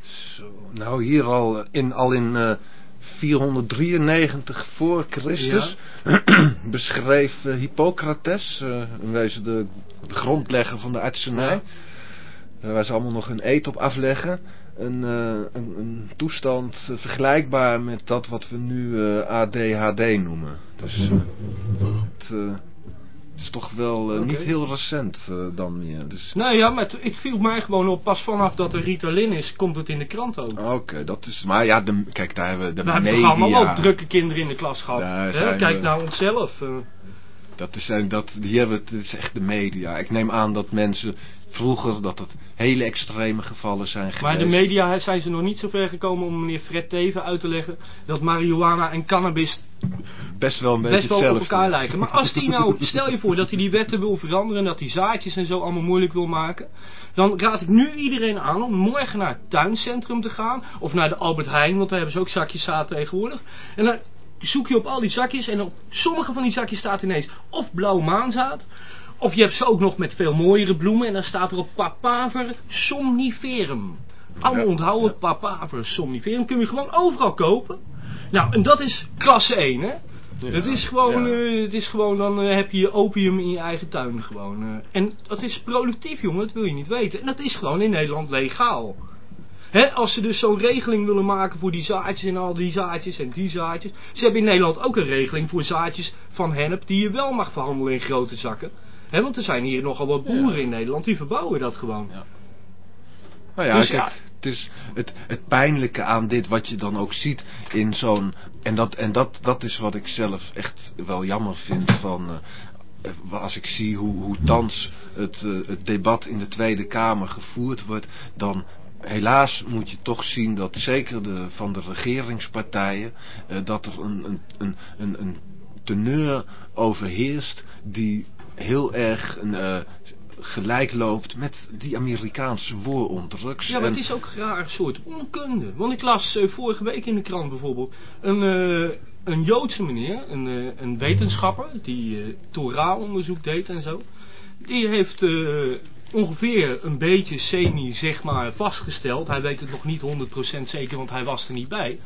Zo, nou hier al in, al in uh, 493 voor Christus ja. [clears throat] beschreef uh, Hippocrates, uh, in wezen de, de grondlegger van de artsenij, ja. uh, waar ze allemaal nog hun eet op afleggen, een, uh, een, een toestand uh, vergelijkbaar met dat wat we nu uh, ADHD noemen. Dus uh, het uh, is toch wel uh, niet heel recent uh, dan meer. Dus... Nou ja, maar het, het viel mij gewoon op, pas vanaf dat er Ritalin is, komt het in de krant ook. Oké, dat is... Maar ja, de, kijk, daar hebben we de We hebben toch media... allemaal ook drukke kinderen in de klas gehad. Hè? Kijk we- naar onszelf. eh. Dat is, en dat, die hebben, het is echt de media. Ik neem aan dat mensen vroeger, dat het hele extreme gevallen zijn geweest. Maar de media zijn ze nog niet zo ver gekomen om meneer Fred Teven uit te leggen dat marihuana en cannabis best wel een beetje best wel op elkaar is. lijken. Maar als die nou, [laughs] stel je voor dat hij die wetten wil veranderen, dat hij zaadjes en zo allemaal moeilijk wil maken, dan raad ik nu iedereen aan om morgen naar het tuincentrum te gaan, of naar de Albert Heijn, want daar hebben ze ook zakjes zaad tegenwoordig. En dan zoek je op al die zakjes en op sommige van die zakjes staat ineens of blauw maanzaad, of je hebt ze ook nog met veel mooiere bloemen en dan staat er op papaver somniferum. Allemaal Ja, onthouden, ja. papaver somniferum kun je gewoon overal kopen. Nou, en dat is klasse 1, hè? Ja, Het is gewoon, eh, het is gewoon dan eh, heb je opium in je eigen tuin gewoon. eh. en dat is productief, jongen, dat wil je niet weten. En dat is gewoon in Nederland legaal. Als ze dus zo'n regeling willen maken voor die zaadjes en al die zaadjes en die zaadjes. Ze hebben in Nederland ook een regeling voor zaadjes van hennep die je wel mag verhandelen in grote zakken. Want er zijn hier nogal wat boeren in Nederland die verbouwen dat gewoon. Nou ja, Dus kijk, ja. het is het, het pijnlijke aan dit wat je dan ook ziet in zo'n... En, dat, en dat, dat is wat ik zelf echt wel jammer vind van... eh, eh, als ik zie hoe, hoe thans het, eh, het debat in de Tweede Kamer gevoerd wordt... dan helaas moet je toch zien dat zeker de, van de regeringspartijen... eh, dat er een, een, een, een, een teneur overheerst die heel erg een, eh, gelijk loopt met die Amerikaanse war on drugs. Ja, maar het is ook een raar soort onkunde. Want ik las eh, vorige week in de krant bijvoorbeeld een, een Joodse meneer, een, een wetenschapper die Torah-onderzoek deed en zo. Die heeft ongeveer een beetje semi zeg maar vastgesteld. Hij weet het nog niet 100% zeker, want hij was er niet bij.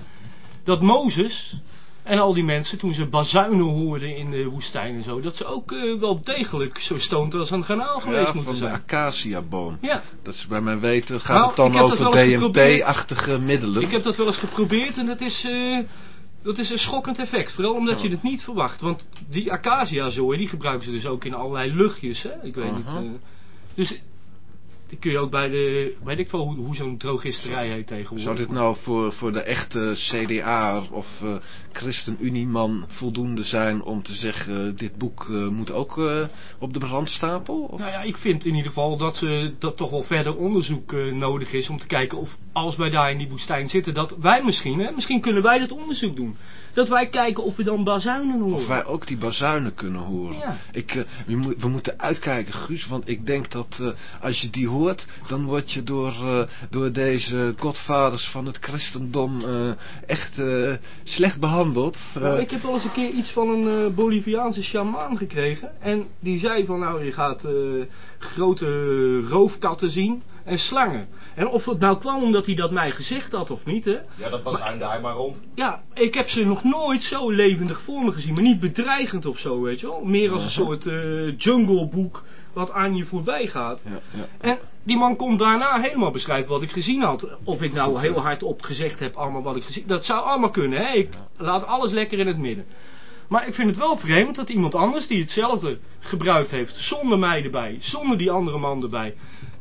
Dat Mozes en al die mensen, toen ze bazuinen hoorden in de woestijn en zo, dat ze ook eh, wel degelijk zo stoned als een granaal geweest ja, moeten van de zijn. acaciaboom. Ja. Dat is bij mijn weten gaat Nou, het dan over. DMT-achtige middelen. Ik heb dat wel eens geprobeerd en dat is, eh, dat is een schokkend effect. Vooral omdat Oh. je het niet verwacht. Want die acacia-zooi, die gebruiken ze dus ook in allerlei luchtjes. Hè? Ik weet Aha. niet. Eh. dus die kun je ook bij de, weet ik wel hoe, hoe zo'n drogisterij heet tegenwoordig. Zou dit nou voor, voor de echte CDA of eh ChristenUnie-man voldoende zijn om te zeggen... dit boek eh, moet ook eh, op de brandstapel? Of? Nou ja, ik vind in ieder geval dat, ze, dat toch wel verder onderzoek eh, nodig is om te kijken of als wij daar in die woestijn zitten, dat wij misschien, hè, misschien kunnen wij dat onderzoek doen. Dat wij kijken of we dan bazuinen horen. Of wij ook die bazuinen kunnen horen. Ja. Ik, eh, we, moet- we moeten uitkijken, Guus, want ik denk dat eh, als je die hoort, dan word je door, eh, door deze godvaders van het christendom echt eh, slecht behandeld. Nou, ik heb wel eens een keer iets van een Boliviaanse shamaan gekregen. En die zei van nou je gaat grote roofkatten zien en slangen. En of het nou kwam omdat hij dat mij gezegd had of niet hè. Ja, dat bazuinde hij maar rond. Ja, ik heb ze nog nooit zo levendig voor me gezien. Maar niet bedreigend of zo weet je wel. Meer als een soort eh jungleboek wat aan je voorbij gaat. ja, ja. En die man kon daarna helemaal beschrijven wat ik gezien had. Of ik nou heel hard op gezegd heb allemaal wat ik gezien Dat zou allemaal kunnen. Hè? Ik laat alles lekker in het midden. Maar ik vind het wel vreemd dat iemand anders die hetzelfde gebruikt heeft. Zonder mij erbij. Zonder die andere man erbij.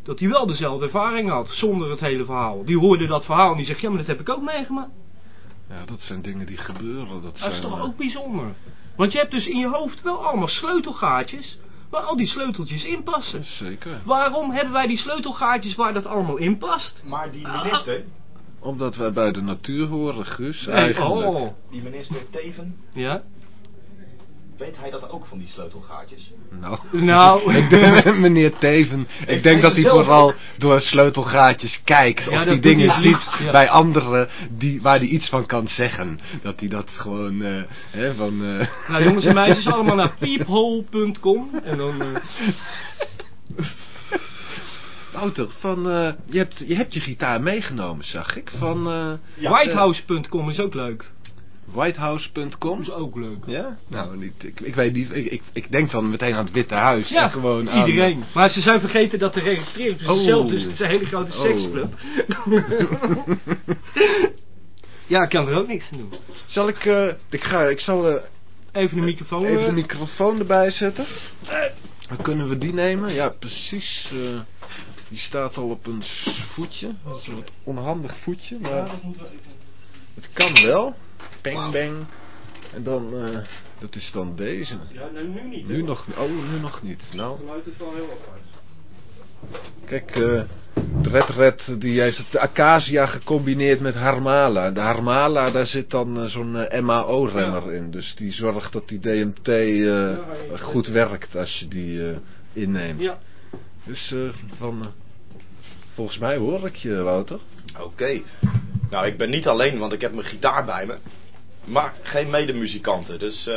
Dat die wel dezelfde ervaring had. Zonder het hele verhaal. Die hoorde dat verhaal en die zegt ja maar dat heb ik ook meegemaakt. Ja, dat zijn dingen die gebeuren. Dat, Dat zijn, is toch eh, ook bijzonder. Want je hebt dus in je hoofd wel allemaal sleutelgaatjes. Waar al die sleuteltjes in passen. Zeker. Waarom hebben wij die sleutelgaatjes waar dat allemaal in past? Maar die minister, Omdat wij bij de natuur horen, Guus, Nee, eigenlijk. oh. die minister Teven, Ja? Weet hij dat ook van die sleutelgaatjes? Nou, Nou. [laughs] ik denk, [laughs] meneer Teven, ik denk hij dat hij vooral ook? door sleutelgaatjes kijkt. Ja, of die dingen ziet ja. bij anderen die, waar hij iets van kan zeggen. Dat hij dat gewoon, eh, hè, van... eh, Nou jongens en meisjes, [laughs] allemaal naar peephole.com en dan... eh, Wouter, van, eh, je, hebt, je hebt je gitaar meegenomen, zag ik. Van eh, Ja, Whitehouse.com is ook leuk. whitehouse.com. Dat is ook leuk. Ja? Nou, niet, ik, ik weet niet. Ik, ik, ik denk dan meteen aan het Witte Huis. Ja, en gewoon aan, iedereen. Maar ze zijn vergeten dat te registreren. Dus Oh. zelf, dus het is een hele grote Oh. seksclub. [laughs] ja, ik kan er ook niks aan doen. Zal ik, eh, ik, ga, ik zal eh, Even de microfoon. even eh, de microfoon erbij zetten. Dan kunnen we die nemen. Ja, precies. die staat al op een voetje. Dat is een wat onhandig voetje, ja, maar het kan wel. Bang, bang. En dan, eh, dat is dan deze. Ja, nou, nu niet. Nu hoor. nog, oh, nu nog niet. Nou, Het geluid is wel heel apart. Kijk, eh de Red Red die heeft de Acacia gecombineerd met Harmala. De Harmala, daar zit dan eh, zo'n eh, MAO-remmer in. Dus die zorgt dat die DMT eh, goed werkt als je die eh, inneemt. Ja. Dus eh, van, eh, volgens mij hoor ik je, Wouter. Oké. Nou, ik ben niet alleen, want ik heb mijn gitaar bij me. Maar geen medemuzikanten. Dus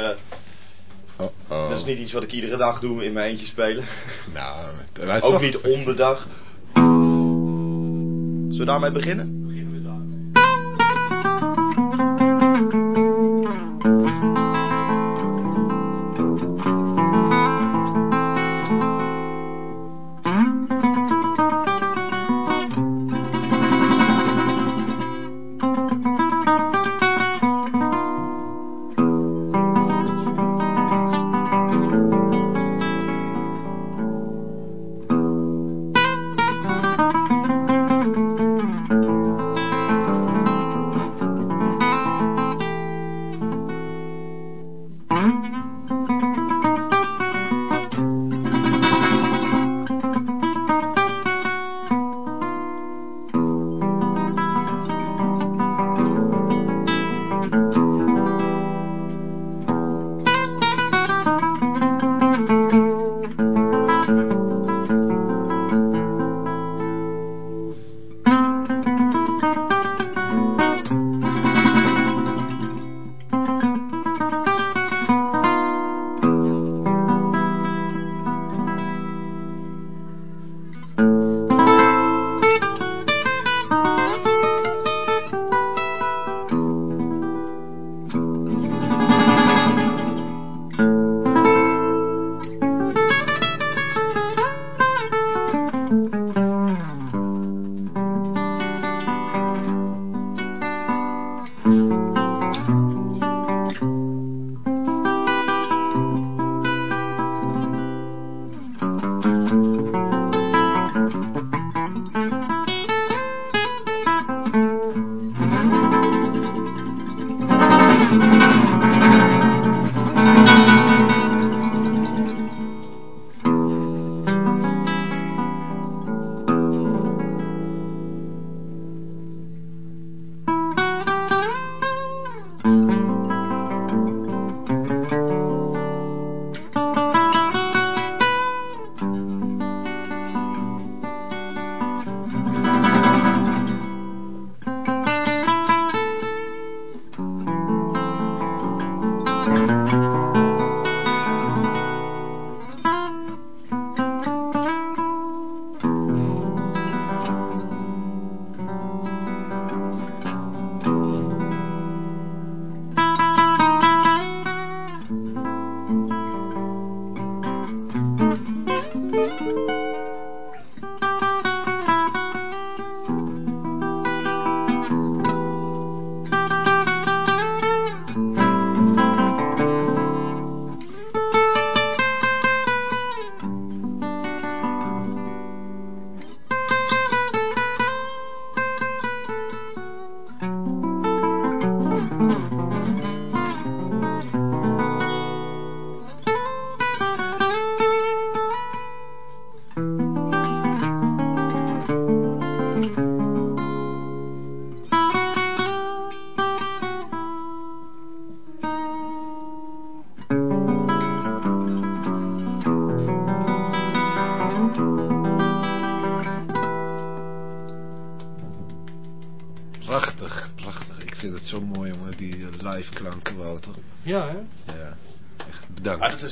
Oh, dat is niet iets wat ik iedere dag doe in mijn eentje spelen. Nou, Ook toch- niet om de dag. Zullen we daarmee beginnen?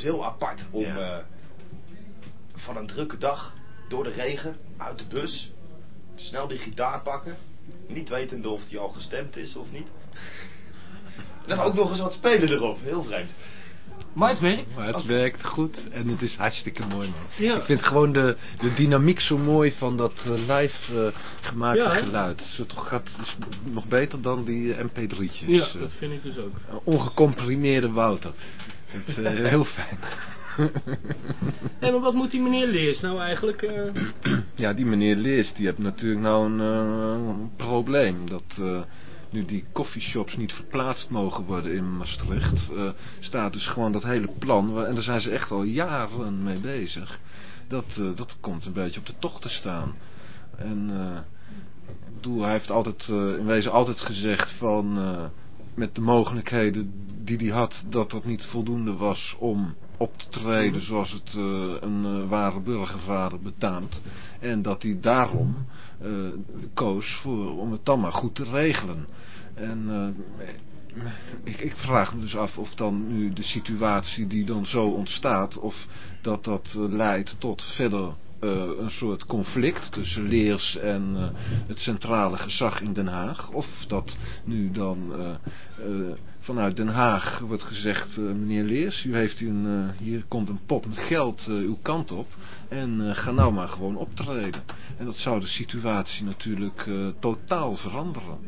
Is heel apart om Ja. eh, van een drukke dag door de regen uit de bus snel die gitaar pakken. Niet wetende of die al gestemd is of niet. En [laughs] dan ook nog eens wat spelen erop. Heel vreemd. Maar het werkt. Maar het werkt goed en het is hartstikke mooi, man. Ja. Ik vind gewoon de, de dynamiek zo mooi van dat eh, live eh, gemaakte Ja, geluid. Zo toch gaat, is nog beter dan die eh, mp3'tjes. Ja, dat vind ik dus ook. ongecomprimeerde Wouter. Het, eh, heel fijn. [laughs] Hé, maar wat moet die meneer Leers nou eigenlijk... eh, Ja, die meneer Leers, die heeft natuurlijk nou een, eh, een probleem. Dat nu die coffeeshops niet verplaatst mogen worden in Maastricht, staat dus gewoon dat hele plan, en daar zijn ze echt al jaren mee bezig. dat, dat komt een beetje op de tocht te staan. En hij heeft altijd, uh, in wezen altijd gezegd van, uh, met de mogelijkheden die hij had, dat dat niet voldoende was om op te treden zoals het een ware burgervader betaamt. En dat hij daarom koos voor, om het dan maar goed te regelen. En ik, ik, vraag me dus af of dan nu de situatie die dan zo ontstaat, of dat dat leidt tot verder een soort conflict tussen Leers en uh, het centrale gezag in Den Haag. Of dat nu dan uh, vanuit Den Haag wordt gezegd, meneer Leers, u heeft een, hier komt een pot met geld uw kant op en ga nou maar gewoon optreden. En dat zou de situatie natuurlijk totaal veranderen.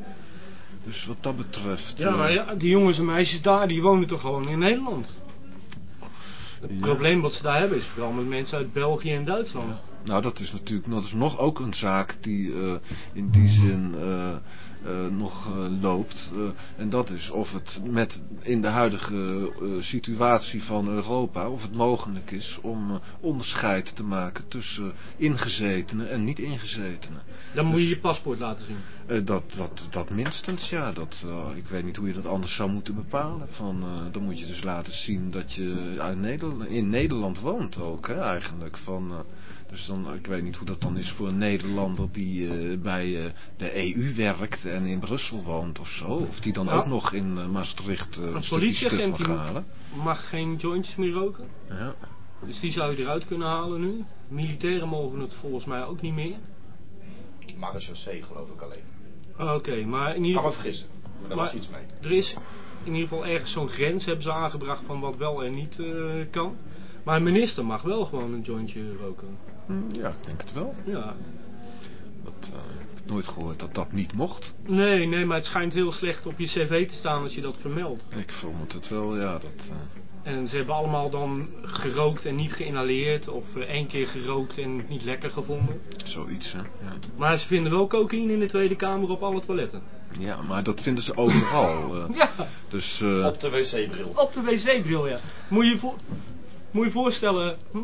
Dus wat dat betreft... Ja, maar ja, die jongens en meisjes daar, die wonen toch gewoon in Nederland? Het ja. probleem wat ze daar hebben is vooral met mensen uit België en Duitsland. Ja. Nou, dat is natuurlijk dat is nog ook een zaak die uh, in die zin uh, uh, nog loopt. en dat is of het met in de huidige situatie van Europa, of het mogelijk is om onderscheid te maken tussen ingezetenen en niet ingezetenen. Dan moet je dus, je paspoort laten zien. dat, dat, dat minstens, ja. Dat, ik weet niet hoe je dat anders zou moeten bepalen. Van, dan moet je dus laten zien dat je uit Nederland, in Nederland woont ook, hè, eigenlijk. Van, dus dan, ik weet niet hoe dat dan is voor een Nederlander die uh, bij uh, de EU werkt en in Brussel woont of zo. Of die dan ja. ook nog in uh, Maastricht uh, een politieagent mag halen. mag geen jointjes meer roken. Ja. Dus die zou je eruit kunnen halen nu. Militairen mogen het volgens mij ook niet meer. Marechaussee geloof ik alleen. Oké, okay, maar in ieder geval... Kan me vergissen, maar daar was iets mee. Er is in ieder geval ergens zo'n grens hebben ze aangebracht van wat wel en niet kan. Maar een minister mag wel gewoon een jointje roken. Ja, ik denk het wel. Ja. Dat, uh, ik heb nooit gehoord dat dat niet mocht. Nee, nee, maar het schijnt heel slecht op je cv te staan als je dat vermeldt. Ik vermoed het wel, ja. Dat, uh... En ze hebben allemaal dan gerookt en niet geïnhaleerd. Of uh, één keer gerookt en niet lekker gevonden. Zoiets, hè. Ja. Maar ze vinden wel cocaïne in de Tweede Kamer op alle toiletten. Ja, maar dat vinden ze overal. [laughs] ja. Dus, op de wc-bril. Op de wc-bril, ja. Moet je, voor, moet je voorstellen... Hm?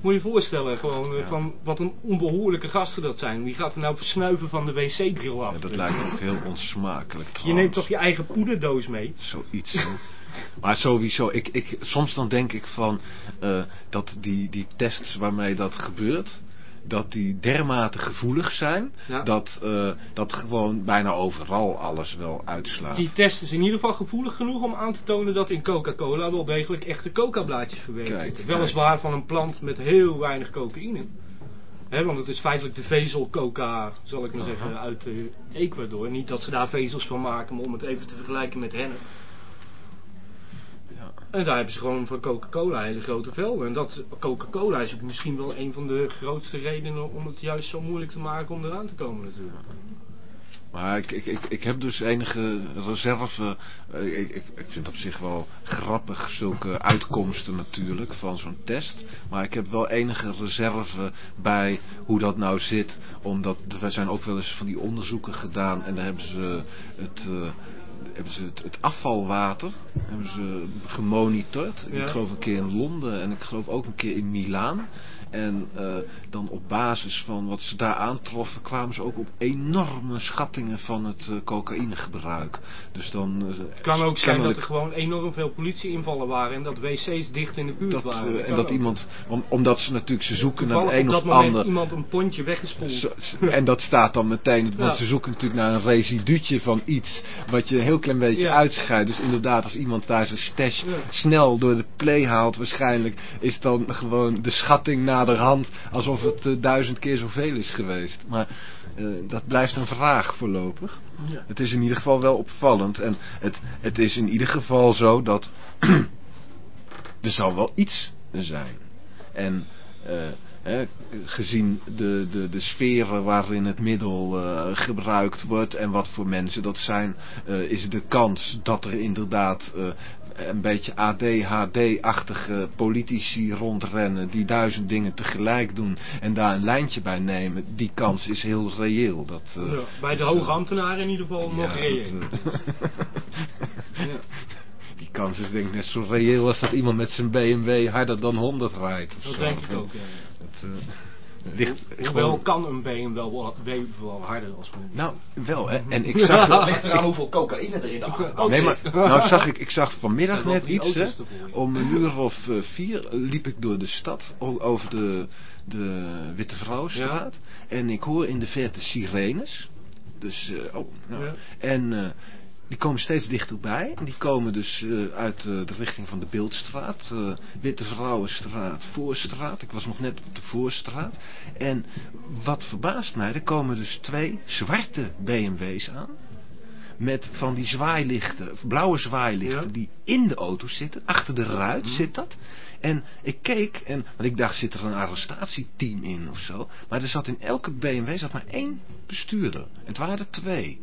Moet je je voorstellen, gewoon, ja. van wat een onbehoorlijke gasten dat zijn. Wie gaat er nou versnuiven van de wc-bril af? Ja, dat lijkt me ook heel onsmakelijk trouwens. Je neemt toch je eigen poederdoos mee? Zoiets. maar sowieso, ik, ik, soms dan denk ik van, uh, dat die, die tests waarmee dat gebeurt dat die dermate gevoelig zijn, ja. dat, uh, dat gewoon bijna overal alles wel uitslaat. Die test is in ieder geval gevoelig genoeg om aan te tonen dat in Coca-Cola wel degelijk echte coca-blaadjes verwerkt zitten. Weliswaar van een plant met heel weinig cocaïne. He, want het is feitelijk de vezel coca, zal ik maar zeggen, uit uh, Ecuador. Niet dat ze daar vezels van maken, maar om het even te vergelijken met hennep. En daar hebben ze gewoon van Coca-Cola hele grote velden. En dat Coca-Cola is ook misschien wel een van de grootste redenen om het juist zo moeilijk te maken om eraan te komen natuurlijk. Maar ik, ik, ik, ik heb dus enige reserve. Ik, ik, ik vind op zich wel grappig zulke uitkomsten natuurlijk van zo'n test. Maar ik heb wel enige reserve bij hoe dat nou zit. Omdat er zijn ook wel eens van die onderzoeken gedaan. En daar hebben ze het... Uh, hebben ze het, het, afvalwater hebben ze gemonitord. Ja. Ik geloof een keer in Londen en ik geloof ook een keer in Milaan. En uh, dan op basis van wat ze daar aantroffen kwamen ze ook op enorme schattingen van het uh, cocaïnegebruik. Dus dan... Uh, het kan ook zijn dat er gewoon enorm veel politieinvallen waren en dat wc's dicht in de buurt dat, waren. Dat en dat ook. iemand, om, omdat ze natuurlijk ze zoeken naar de een of ander... iemand een pondje weggespoeld. En dat staat dan meteen, want Ja. ze zoeken natuurlijk naar een residuutje van iets wat je een heel klein beetje Ja. uitscheidt. Dus inderdaad, als iemand daar zijn stash Ja. snel door de play haalt, waarschijnlijk is dan gewoon de schatting naderhand alsof het eh, duizend keer zoveel is geweest. Maar eh, dat blijft een vraag voorlopig. Ja. Het is in ieder geval wel opvallend en het, het is in ieder geval zo dat [clears throat] er zal wel iets zijn. En eh, hè, gezien de, de, de sferen waarin het middel gebruikt wordt en wat voor mensen dat zijn, is de kans dat er inderdaad een beetje ADHD-achtige politici rondrennen die duizend dingen tegelijk doen en daar een lijntje bij nemen, die kans is heel reëel. Dat, eh, Ja, bij de is, hoge eh, ambtenaren in ieder geval nog [laughs] ja, reëel. dat, eh, die kans is denk ik net zo reëel als dat iemand met zijn BMW harder dan 100 rijdt. Of Dat zo. denk ik ook, ja. Dat, eh, ligt Hoewel kan een BMW wel, wel, wel harder als een... Nou, wel hè. En ik [laughs] zag... Het ligt eraan hoeveel cocaïne er in de achterkant Nee, maar nou zag ik, ik zag vanmiddag [laughs] net iets, hè. Om een uur of eh, vier liep ik door de stad, over de, de Witte Vrouwenstraat. En ik hoor in de verte sirenes. Dus, eh, oh, nou. Ja. En eh, die komen steeds dichterbij. En die komen dus eh, uit eh, de richting van de Beeldstraat. eh, Witte Vrouwenstraat, Voorstraat. Ik was nog net op de Voorstraat. En wat verbaast mij, er komen dus twee zwarte BMW's aan met van die zwaailichten, blauwe zwaailichten, Ja. die in de auto zitten. Achter de ruit Mhm. zit dat. En ik keek, en, want ik dacht, zit er een arrestatieteam in of zo? Maar er zat in elke BMW zat maar één bestuurder. En het waren er twee.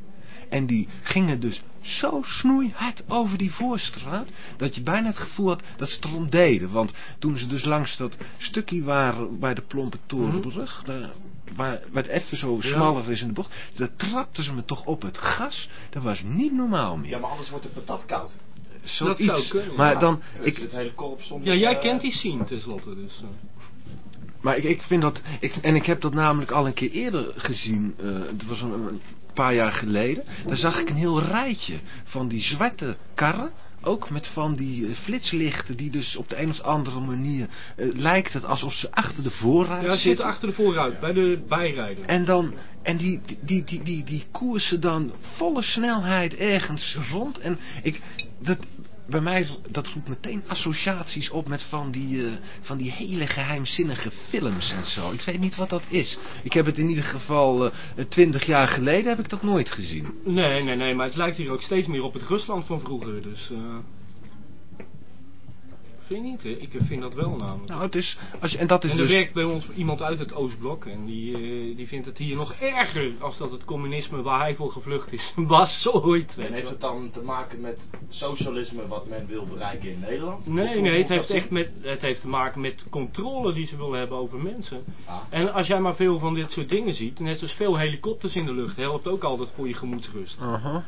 En die gingen dus zo snoeihard over die voorstraat, dat je bijna het gevoel had dat ze het erom deden. Want toen ze dus langs dat stukje waren bij de Plompe Torenbrug, daar, waar, waar het even zo Ja. smaller is in de bocht, daar trapten ze me toch op het gas. Dat was niet normaal meer. Ja, maar anders wordt de patat koud. Zoiets. dat zou kunnen, maar ja. dan, Ik, het hele. Ja, jij eh, kent die scene tenslotte, dus... eh. maar ik, ik vind dat, ik, en ik heb dat namelijk al een keer eerder gezien, eh het was een, een paar jaar geleden. Daar zag ik een heel rijtje van die zwarte karren. Ook met van die eh, flitslichten die dus op de een of andere manier eh, lijkt het alsof ze achter de voorruit Ja, ze zitten. zitten achter de voorruit, bij de bijrijden. En dan, en die, die, die, die, die, die koersen dan volle snelheid ergens rond. En ik, dat, bij mij, dat roept meteen associaties op met van die, eh, van die hele geheimzinnige films en zo. Ik weet niet wat dat is. Ik heb het in ieder geval, eh, twintig jaar geleden heb ik dat nooit gezien. Nee, nee, nee, maar het lijkt hier ook steeds meer op het Rusland van vroeger, dus... eh Vind je niet, hè? Ik vind dat wel namelijk. Nou, het is, als je, en dat is en er dus... werkt bij ons iemand uit het Oostblok en die, eh, die vindt het hier nog erger als dat het communisme waar hij voor gevlucht is [laughs] was ooit. En weet je heeft het dan te maken met socialisme wat men wil bereiken in Nederland? Nee, nee, het heeft echt met, het heeft te maken met controle die ze willen hebben over mensen. Ah. En als jij maar veel van dit soort dingen ziet, net zoals veel helikopters in de lucht, helpt ook altijd voor je gemoedsrust. Aha.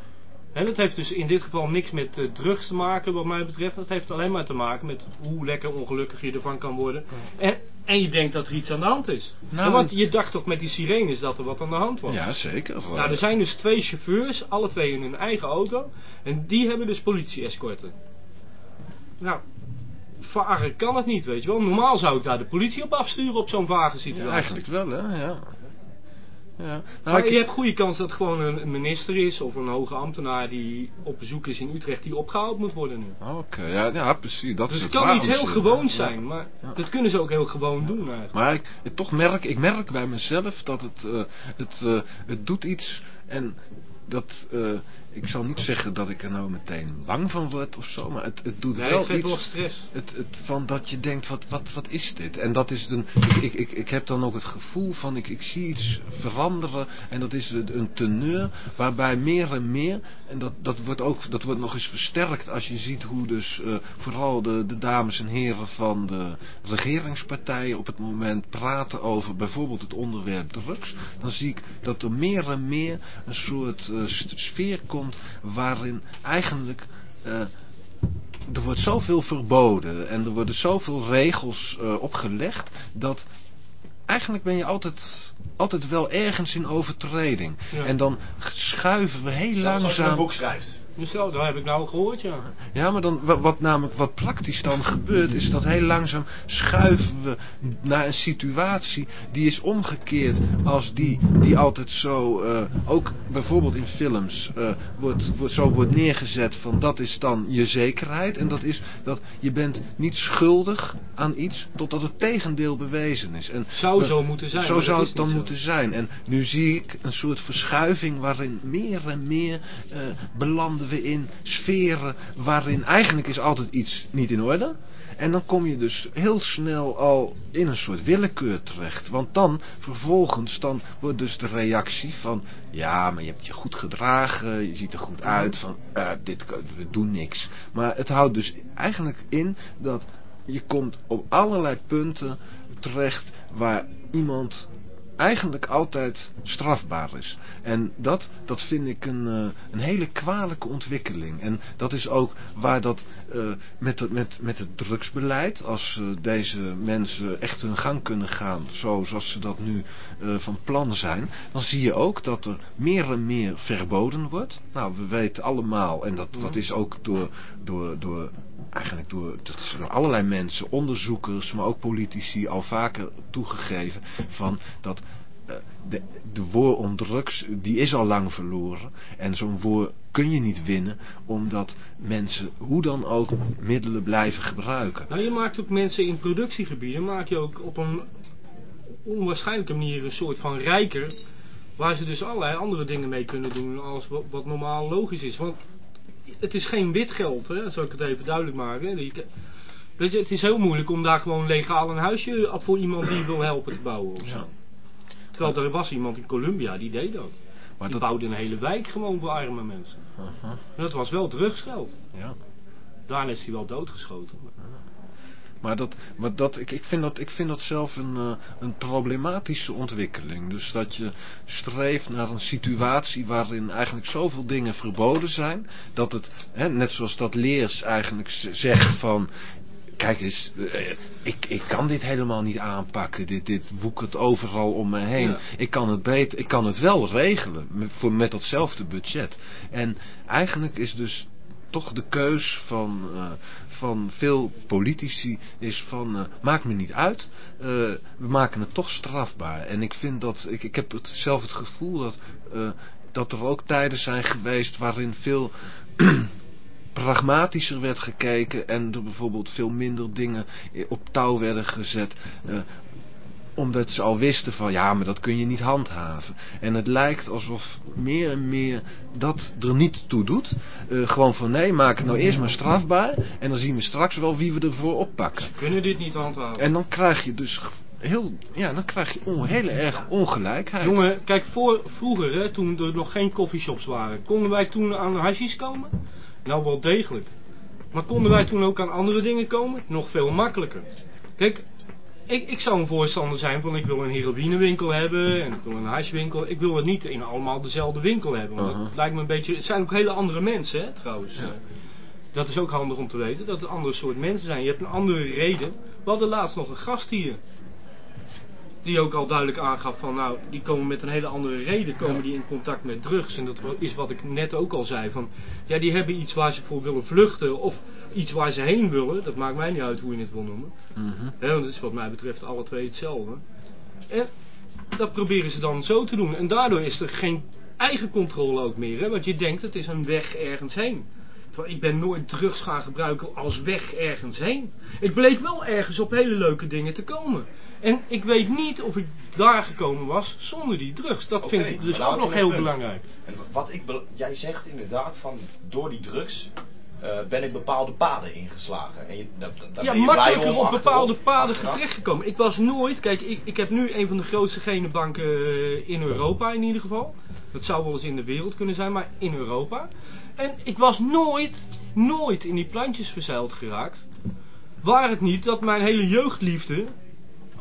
En dat heeft dus in dit geval niks met eh, drugs te maken wat mij betreft. Dat heeft alleen maar te maken met hoe lekker ongelukkig je ervan kan worden. En, en je denkt dat er iets aan de hand is. Nou, want je dacht toch met die sirenes dat er wat aan de hand was. Ja, zeker. Nou, er zijn dus twee chauffeurs, alle twee in hun eigen auto. En die hebben dus politie-escorten. Nou, varen kan het niet, weet je wel. Normaal zou ik daar de politie op afsturen op zo'n vage Ja, situatie. eigenlijk wel, hè, ja. Ja. Nou, Maar ik- je hebt goede kans dat het gewoon een minister is of een hoge ambtenaar die op bezoek is in Utrecht die opgehaald moet worden nu. Oké, ja, ja, precies. Dat Dus is het het kan iets heel gewoon ja. zijn, maar Ja. dat kunnen ze ook heel gewoon doen eigenlijk. Maar ik, ik toch merk, ik merk bij mezelf dat het, eh, het, eh, het doet iets en dat, eh, ik zal niet zeggen dat ik er nou meteen bang van word of zo, maar het, het doet Nee, wel iets. wel stress. Het, het, van dat je denkt, wat, wat, wat is dit? En dat is een, ik, ik, ik, ik heb dan ook het gevoel van, ik, ik zie iets veranderen. En dat is een teneur waarbij meer en meer, en dat, dat, wordt ook, dat wordt nog eens versterkt als je ziet hoe dus eh, vooral de, de dames en heren van de regeringspartijen op het moment praten over bijvoorbeeld het onderwerp drugs. Dan zie ik dat er meer en meer een soort eh, sfeer komt waarin eigenlijk... eh, er wordt zoveel verboden en er worden zoveel regels eh, opgelegd dat eigenlijk ben je altijd, altijd wel ergens in overtreding. Ja. En dan schuiven we heel Zelfs als je een langzaam. boek schrijft. Dus zo, dat heb ik nou gehoord, ja. Ja, maar dan, wat, wat namelijk wat praktisch dan gebeurt, is dat heel langzaam schuiven we naar een situatie die is omgekeerd als die die altijd zo, eh, ook bijvoorbeeld in films, eh, wordt, wordt, zo wordt neergezet van dat is dan je zekerheid. En dat is dat je bent niet schuldig aan iets totdat het tegendeel bewezen is. En Zou we- zo moeten zijn, Zo zou het dan zo. moeten zijn. En nu zie ik een soort verschuiving waarin meer en meer eh, belanden we in sferen waarin eigenlijk is altijd iets niet in orde. En dan kom je dus heel snel al in een soort willekeur terecht. Want dan, vervolgens, dan wordt dus de reactie van... Ja, maar je hebt je goed gedragen, je ziet er goed uit, van eh, dit, we doen niks. Maar het houdt dus eigenlijk in dat je komt op allerlei punten terecht waar iemand eigenlijk altijd strafbaar is. En dat, dat vind ik een, eh, een hele kwalijke ontwikkeling. En dat is ook waar dat uh, met, het, met, met het drugsbeleid, als uh, deze mensen echt hun gang kunnen gaan, zoals ze dat nu van plan zijn, dan zie je ook dat er meer en meer verboden wordt. Nou, we weten allemaal, en dat, dat is ook door, door, door eigenlijk door, door allerlei mensen, onderzoekers, maar ook politici al vaker toegegeven van dat uh, de, de on drugs, die is al lang verloren. En zo'n war kun je niet winnen, omdat mensen hoe dan ook middelen blijven gebruiken. Nou, je maakt ook mensen in productiegebieden, maak je ook op een onwaarschijnlijke manier een soort van rijker, waar ze dus allerlei andere dingen mee kunnen doen als wat, wat normaal logisch is. Want het is geen wit geld, hè, zal ik het even duidelijk maken. Weet je, het is heel moeilijk om daar gewoon legaal een huisje voor iemand die wil helpen te bouwen of zo. Terwijl er was iemand in Colombia die deed dat. Maar die dat... bouwde een hele wijk gewoon voor arme mensen. Uh -huh. Dat was wel drugsgeld. Ja. Daarna is hij wel doodgeschoten. Maar, maar dat, maar dat, ik, ik, vind dat, ik vind dat zelf een, uh, een problematische ontwikkeling. Dus dat je streeft naar een situatie waarin eigenlijk zoveel dingen verboden zijn. Dat het, hè, net zoals dat Leers eigenlijk zegt van kijk eens, eh, ik, ik kan dit helemaal niet aanpakken. Dit, dit woekert overal om me heen. Ja. Ik kan het beter, ik kan het wel regelen met, voor, met datzelfde budget. En eigenlijk is dus toch de keus van, uh, van veel politici is van, uh, maakt me niet uit, uh, we maken het toch strafbaar. En ik vind dat, ik, ik heb het, zelf het gevoel dat, dat er ook tijden zijn geweest waarin veel [clears throat] pragmatischer werd gekeken en er bijvoorbeeld veel minder dingen op touw werden gezet. Omdat ze al wisten van ja, maar dat kun je niet handhaven. En het lijkt alsof meer en meer dat er niet toe doet. Uh, gewoon van nee, maak het nou eerst maar strafbaar. En dan zien we straks wel wie we ervoor oppakken. Ze kunnen dit niet handhaven. En dan krijg je dus heel, ja, dan krijg je on, heel erg ongelijkheid. Jongen, kijk, voor, vroeger, hè, toen er nog geen coffeeshops waren, konden wij toen aan hashis komen? Nou, wel degelijk. Maar konden wij toen ook aan andere dingen komen? Nog veel makkelijker. Kijk, ik, ik zou een voorstander zijn van ik wil een heroïnewinkel hebben en ik wil een hashwinkel. Ik wil het niet in allemaal dezelfde winkel hebben. Want uh -huh. dat lijkt me een beetje... Het zijn ook hele andere mensen, hè, trouwens. Ja. Dat is ook handig om te weten, dat het andere soort mensen zijn. Je hebt een andere reden. We hadden laatst nog een gast hier die ook al duidelijk aangaf van nou, die komen met een hele andere reden, komen die in contact met drugs. En dat is wat ik net ook al zei, van ja, die hebben iets waar ze voor willen vluchten of iets waar ze heen willen. Dat maakt mij niet uit hoe je het wil noemen. Mm -hmm. He, want het is wat mij betreft alle twee hetzelfde. En dat proberen ze dan zo te doen. En daardoor is er geen eigen controle ook meer. Hè? Want je denkt, het is een weg ergens heen. Terwijl ik ben nooit drugs gaan gebruiken als weg ergens heen. Ik bleek wel ergens op hele leuke dingen te komen. En ik weet niet of ik daar gekomen was zonder die drugs. Dat okay, vind ik dus ook nog heel punt. belangrijk. En wat ik jij zegt inderdaad van door die drugs uh, ben ik bepaalde paden ingeslagen. En je, dat, dat ja, ben je makkelijker op bepaalde paden terechtgekomen. Ik was nooit, kijk, ik, ik heb nu een van de grootste genenbanken in Europa in ieder geval. Dat zou wel eens in de wereld kunnen zijn, maar in Europa. En ik was nooit, nooit in die plantjes verzeild geraakt. Waar het niet dat mijn hele jeugdliefde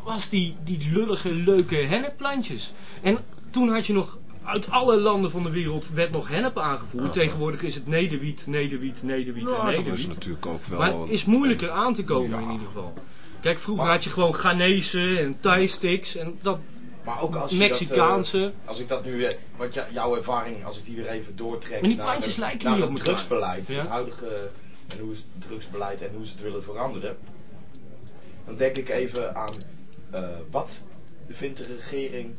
was die, die lullige, leuke hennepplantjes. En toen had je nog, uit alle landen van de wereld werd nog hennep aangevoerd. Tegenwoordig is het nederwiet, nederwiet, nederwiet nou, en nederwiet. dat is natuurlijk ook wel... Maar het is moeilijker aan te komen in ieder geval. Kijk, vroeger maar, had je gewoon Ghanese en Thai sticks en dat... Maar ook als Mexicaanse. Dat, uh, als ik dat nu, wat jouw ervaring, als ik die weer even doortrek maar die naar, lijken naar niet het op drugsbeleid, ja? het huidige en hoe het drugsbeleid en hoe ze het willen veranderen. Dan denk ik even aan uh, wat vindt de regering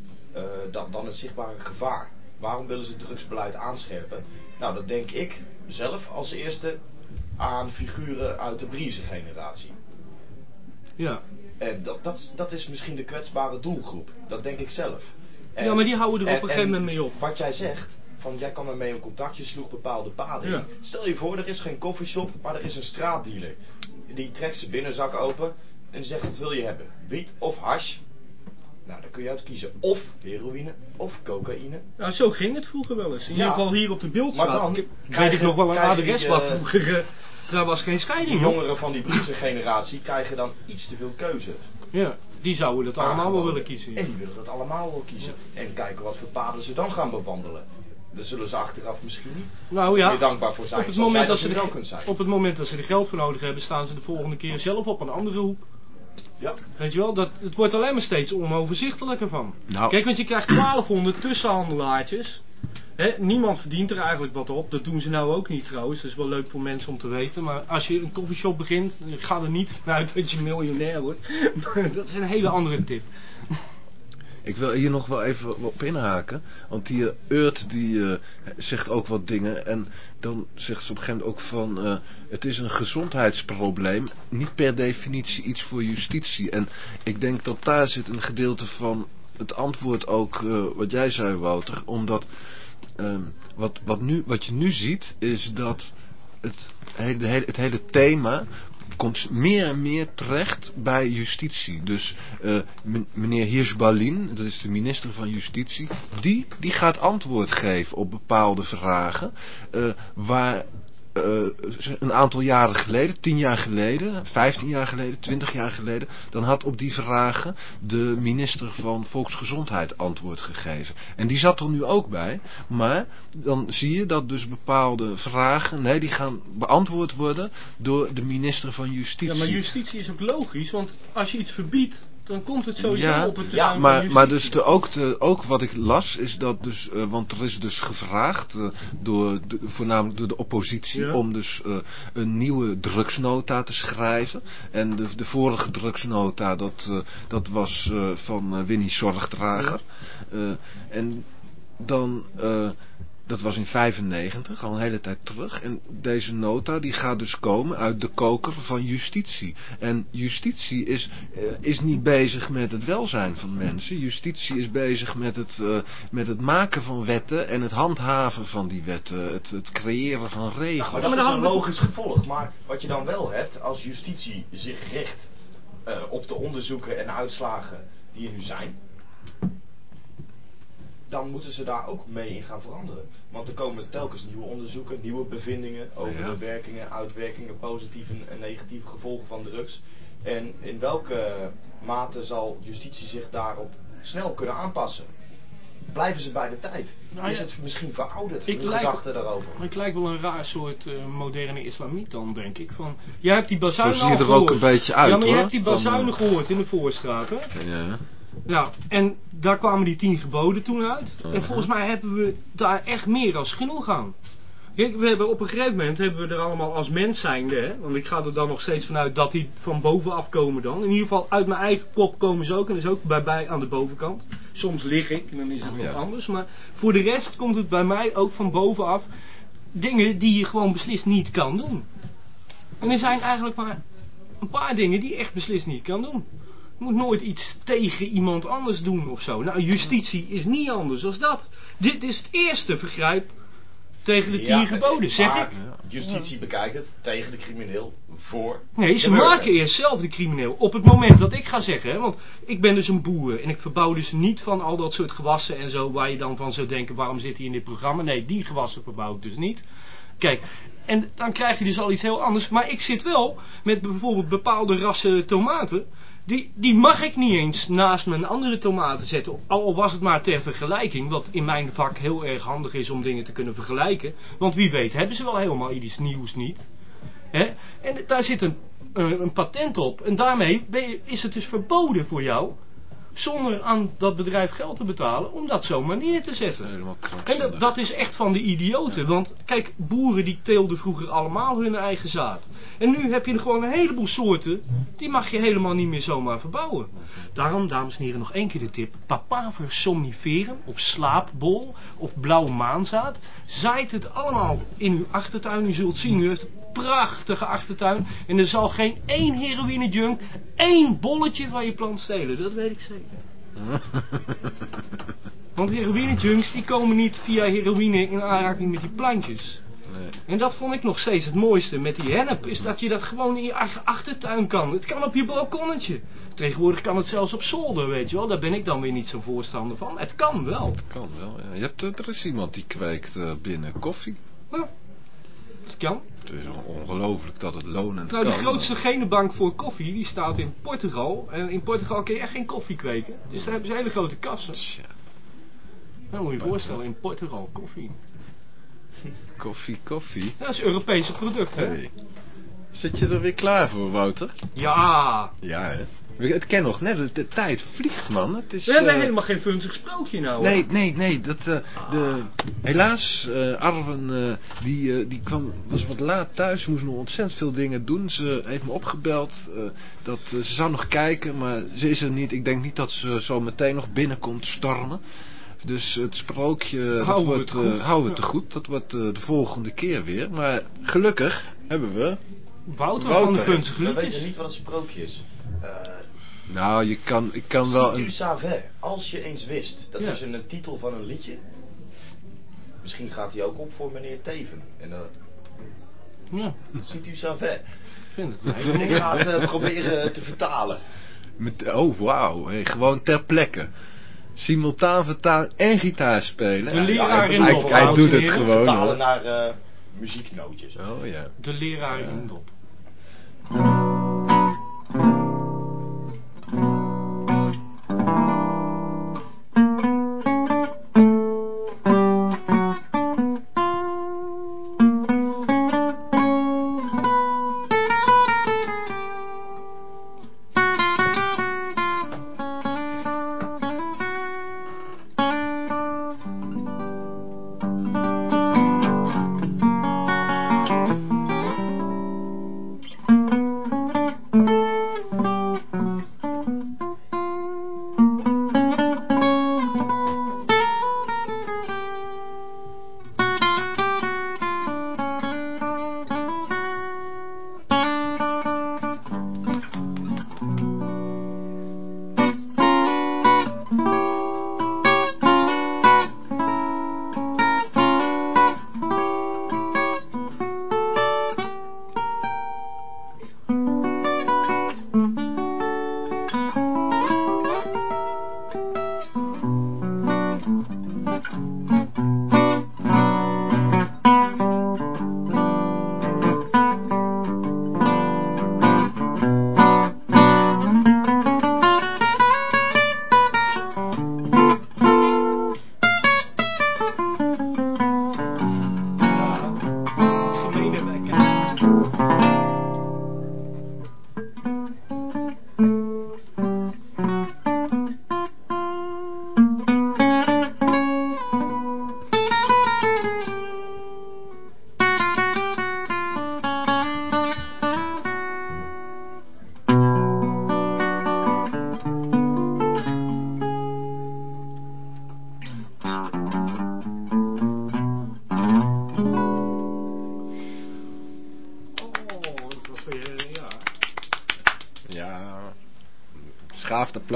dan, dan het zichtbare gevaar? Waarom willen ze het drugsbeleid aanscherpen? Nou, dat denk ik zelf als eerste aan figuren uit de Brieze generatie. Ja. En dat, dat, dat is misschien de kwetsbare doelgroep. Dat denk ik zelf. En, ja, maar die houden er op een gegeven moment mee op. Wat jij zegt, van jij kan ermee in contact, je sloeg bepaalde paden ja. in. Stel je voor, er is geen koffieshop, maar er is een straatdealer. Die trekt zijn binnenzak open en zegt wat wil je hebben? Wiet of hash? Nou, dan kun je uitkiezen of heroïne of cocaïne. Nou, zo ging het vroeger wel eens. In ja, ieder geval hier op de beeldstraat. Maar dan ik, weet ik nog wel een adres die, waar uh, vroeger... Uh, daar was geen scheiding Die jongeren van die Britse generatie krijgen dan iets te veel keuze. Ja. Die zouden dat allemaal wel willen kiezen. En die willen dat allemaal wel kiezen. En kijken wat voor paden ze dan gaan bewandelen. Daar zullen ze achteraf misschien niet Nou ja, meer dankbaar voor zijn. op het, moment dat ze nu wel kunt zijn. op het moment dat ze er geld voor nodig hebben, staan ze de volgende keer zelf op een andere hoek. Ja. Weet je wel, dat, het wordt alleen maar steeds onoverzichtelijker van. Nou, Kijk, want je krijgt 1200 tussenhandelaartjes. Hè, niemand verdient er eigenlijk wat op. Dat doen ze nou ook niet trouwens. Dat is wel leuk voor mensen om te weten. Maar als je een koffieshop begint, ga er niet vanuit dat je miljonair wordt. [laughs] Maar dat is een hele andere tip. Ik wil hier nog wel even op inhaken. Want die eh, Eurt die eh, zegt ook wat dingen. En dan zegt ze op een gegeven moment ook van... eh, het is een gezondheidsprobleem. Niet per definitie iets voor justitie. En ik denk dat daar zit een gedeelte van het antwoord ook... wat jij zei Wouter. Omdat ehm, wat, wat, nu, wat je nu ziet is dat het hele- het hele thema komt meer en meer terecht bij justitie. Dus eh, meneer Hirschbalin, dat is de minister van Justitie, die, die gaat antwoord geven op bepaalde vragen. eh, waar een aantal jaren geleden, tien jaar geleden, vijftien jaar geleden, twintig jaar geleden, dan had op die vragen de minister van Volksgezondheid antwoord gegeven. En die zat er nu ook bij, maar dan zie je dat dus bepaalde vragen, nee, die gaan beantwoord worden door de minister van Justitie. Ja, maar justitie is ook logisch, want als je iets verbiedt, dan komt het sowieso Ja, op het ja, terrein van Maar, maar dus de, ook, de, ook wat ik las is dat dus, eh, want er is dus gevraagd eh, door, de, voornamelijk door de oppositie Ja. om dus eh, een nieuwe drugsnota te schrijven. En de, de vorige drugsnota dat, eh, dat was eh, van Winnie Zorgdrager. Eh, en dan, eh, dat was in 95, al een hele tijd terug. En deze nota die gaat dus komen uit de koker van justitie. En justitie is, eh, is niet bezig met het welzijn van mensen. Justitie is bezig met het, eh, met het maken van wetten en het handhaven van die wetten. Het, het creëren van regels. maar dat is een logisch gevolg. Maar wat je dan wel hebt, als justitie zich richt eh, op de onderzoeken en uitslagen die er nu zijn, dan moeten ze daar ook mee in gaan veranderen. Want er komen telkens nieuwe onderzoeken, nieuwe bevindingen over Ja. de werkingen, uitwerkingen, positieve en negatieve gevolgen van drugs. En in welke mate zal justitie zich daarop snel kunnen aanpassen? Blijven ze bij de tijd? Nou is het misschien verouderd, ik hun lijk- gedachten daarover? Maar ik lijk wel een raar soort eh, moderne islamiet dan, denk ik. Van, jij hebt die Zo bazuinen zie je er gehoord. ook een beetje uit Ja, maar je hoor. hebt die Van, eh, bazuinen gehoord in de Voorstraat, hè? ja. Ja, en daar kwamen die tien geboden toen uit. En Mhm. volgens mij hebben we daar echt meer als genoeg aan. Kijk, we hebben op een gegeven moment hebben we er allemaal als mens zijnde, hè, want ik ga er dan nog steeds vanuit dat die van bovenaf komen dan. In ieder geval uit mijn eigen kop komen ze ook en dat is ook bij mij aan de bovenkant. Soms lig ik en dan is het Ja. wat anders, maar voor de rest komt het bij mij ook van bovenaf dingen die je gewoon beslist niet kan doen. En er zijn eigenlijk maar een paar dingen die je echt beslist niet kan doen. Je moet nooit iets tegen iemand anders doen of zo. Nou, justitie is niet anders dan dat. Dit is het eerste vergrijp tegen de tien Ja, geboden, zeg maar ik. Justitie bekijkt het tegen de crimineel voor. Nee, ze maken eerst zelf de crimineel. Op het moment dat ik ga zeggen, hè, want ik ben dus een boer en ik verbouw dus niet van al dat soort gewassen en zo, waar je dan van zou denken, waarom zit hij in dit programma? Nee, die gewassen verbouw ik dus niet. Kijk, en dan krijg je dus al iets heel anders. Maar ik zit wel met bijvoorbeeld bepaalde rassen tomaten. Die, die mag ik niet eens naast mijn andere tomaten zetten. Al was het maar ter vergelijking. Wat in mijn vak heel erg handig is om dingen te kunnen vergelijken. Want wie weet hebben ze wel helemaal iets nieuws niet. En daar zit een, eh, een patent op. En daarmee je- is het dus verboden voor jou. Zonder aan dat bedrijf geld te betalen. Om dat zomaar neer te zetten. En dat, dat is echt van de idioten. Want kijk, boeren die teelden vroeger allemaal hun eigen zaad. En nu heb je er gewoon een heleboel soorten. Die mag je helemaal niet meer zomaar verbouwen. Daarom, dames en heren, nog één keer de tip. Papaver somniferum of slaapbol of blauw maanzaad. Zaait het allemaal in uw achtertuin. U zult zien, u heeft een prachtige achtertuin. En er zal geen één heroïne junk één bolletje van je plant stelen. Dat weet ik zeker. [laughs] Want heroïne junks die komen niet via heroïne in aanraking met die plantjes. Nee. En dat vond ik nog steeds het mooiste met die hennep. Is dat je dat gewoon in je eigen achtertuin kan. Het kan op je balkonnetje. Tegenwoordig kan het zelfs op zolder, weet je wel. Daar ben ik dan weer niet zo voorstander van. Het kan wel. Kan wel, ja. Je hebt, er is iemand die kweekt eh, binnen koffie. Ja. Het kan. Het is ongelooflijk dat het lonend Nou, de kan. grootste genenbank voor koffie, die staat in Portugal. En in Portugal kun je echt geen koffie kweken. Dus daar hebben ze hele grote kassen. Tja, Nou, moet je je voorstellen, in Portugal koffie. koffie, koffie. Dat is Europese product, hè? Hey. Zit je er weer klaar voor, Wouter? Ja, Ja, hè? Het ken nog net, de, de tijd vliegt, man. Het is, we hebben eh, helemaal geen funzig sprookje nou. hè? Nee, nee, nee. Dat, eh, de, helaas, eh, Arwen eh, die, die kwam, was wat laat thuis. Moest nog ontzettend veel dingen doen. Ze heeft me opgebeld. dat, ze zou nog kijken, maar ze is er niet. Ik denk niet dat ze zo meteen nog binnenkomt stormen. Dus het sprookje, Houden we wordt, het goed. houden we te Ja. goed. Dat wordt de volgende keer weer. Maar gelukkig hebben we... Wouter, Wouter, van Dan weet je niet wat een sprookje is. Eh Nou, je kan, ik kan wel Si tu een... savais, als je eens wist. Dat Ja. is een, een titel van een liedje. Misschien gaat die ook op voor meneer Teven. En dan, Ja, si tu savais. ik vind het [laughs] Ik ga het eh, proberen te vertalen. Met, oh, wauw. Hey, gewoon ter plekke. Simultaan vertalen en gitaar spelen. De leraar in hij, hij doet het gewoon. Vertalen hoor. naar eh, muzieknootjes. Oh ja. De leraar in Dop. Ja,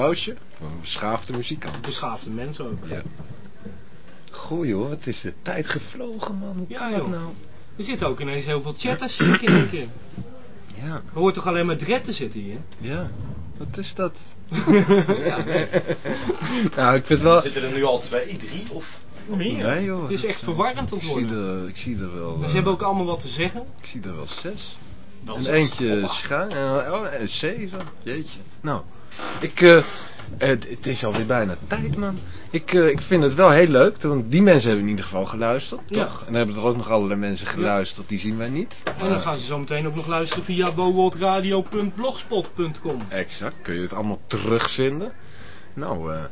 applausje. voor Een beschaafde muzikant. Beschaafde mensen ook. Ja. Goeie hoor, het is de tijd gevlogen man. Hoe Ja, kan dat nou? Er zitten ook ineens heel veel chatters in één keer. Ja, Er hoort toch alleen maar dretten zitten hier? ja. Wat is dat? [laughs] ja, [laughs] nou, ik vind wel... Zitten er nu al twee, drie of... meer. Nee joh. Het is echt verwarrend Ik het zie, worden. er, ik zie er wel... Eh, ze hebben ook allemaal wat te zeggen. Ik zie er wel zes. Wel En zes. eentje schuin. En, oh, en zeven. Jeetje. Nou, ik... eh, het, het is alweer bijna tijd, man. Ik, eh, ik vind het wel heel leuk. Want die mensen hebben in ieder geval geluisterd, Ja. toch? En dan hebben er ook nog allerlei mensen geluisterd. Die zien wij niet. En dan gaan ze zo meteen ook nog luisteren via bowoordradio.blogspot.com. Exact. Kun je het allemaal terugvinden. Nou, eh,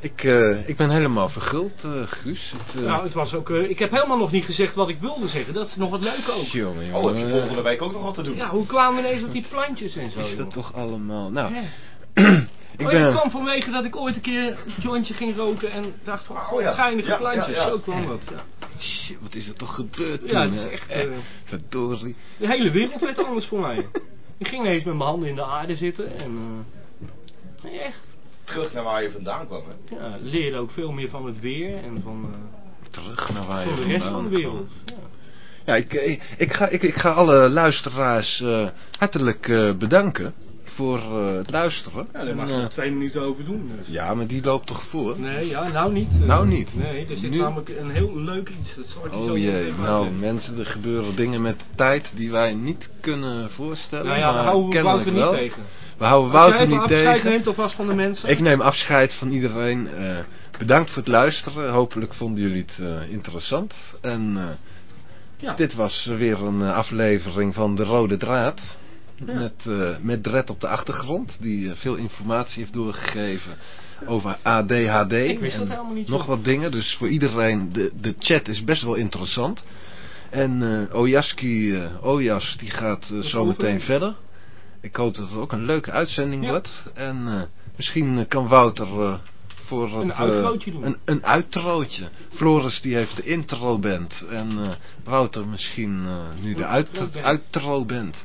ik, eh, ik ben helemaal verguld, eh, Guus. Het, eh, Nou, het was ook... eh, ik heb helemaal nog niet gezegd wat ik wilde zeggen. Dat is nog wat leuk ook. Jongen, Oh, heb je volgende week ook nog wat te doen? Ja, hoe kwamen we ineens op die plantjes en zo? Is dat toch allemaal... Nou, Ja. Ik oh, ja, ben... kwam vanwege dat ik ooit een keer een jointje ging roken en dacht van, Oh, ja. geinige Ja, plantjes. ja, ja. Zo kwam dat. Ja. Shit, wat is er toch gebeurd Ja, toen, het is echt, Eh, eh, Verdorie. De hele wereld werd anders voor mij. Ik ging ineens met mijn handen in de aarde zitten en... eh, echt. Terug naar waar je vandaan kwam, hè? Ja, leerde ook veel meer van het weer en van, eh, Terug naar waar je van de rest vandaan van de wereld. Ja. Ja, ik, ik, ik, ga, ik, ik ga alle luisteraars eh, hartelijk eh, bedanken voor eh, het luisteren. Ja, daar mag je eh, er twee minuten over doen. Dus. ja, maar die loopt toch voor? Nee, ja, nou niet. eh. Nou niet. Nee, er zit Nu- namelijk een heel leuk iets. Dat zo Oh jee, nou mensen, er gebeuren dingen met tijd die wij niet kunnen voorstellen. Nou ja, maar houden we Wouter niet tegen. We houden Als Wouter niet afscheid tegen. neemt alvast van de mensen. Ik neem afscheid van iedereen. Eh, bedankt voor het luisteren. Hopelijk vonden jullie het eh, interessant. En eh, Ja. dit was weer een eh, aflevering van De Rode Draad. Ja. Met, eh met Dred op de achtergrond. Die eh, veel informatie heeft doorgegeven over ADHD. Ik wist dat en helemaal niet, Nog wat dingen. Dus voor iedereen, de, de chat is best wel interessant. En eh Ojaski, Ojas, die gaat uh, zo meteen verder. Ik hoop dat het ook een leuke uitzending Ja. wordt. En misschien kan Wouter voor het, Een outrootje doen. Een, een. Floris die heeft de intro band. En Wouter misschien nu de uit, band.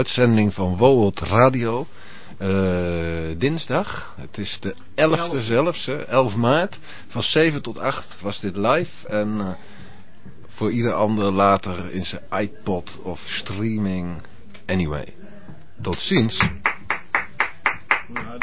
uitzending van Wold Radio. Uh, dinsdag. Het is de 11e zelfs, 11 maart. Van 7 tot 8 was dit live. En uh, voor ieder ander later in zijn iPod of streaming. Anyway, tot ziens. Nou,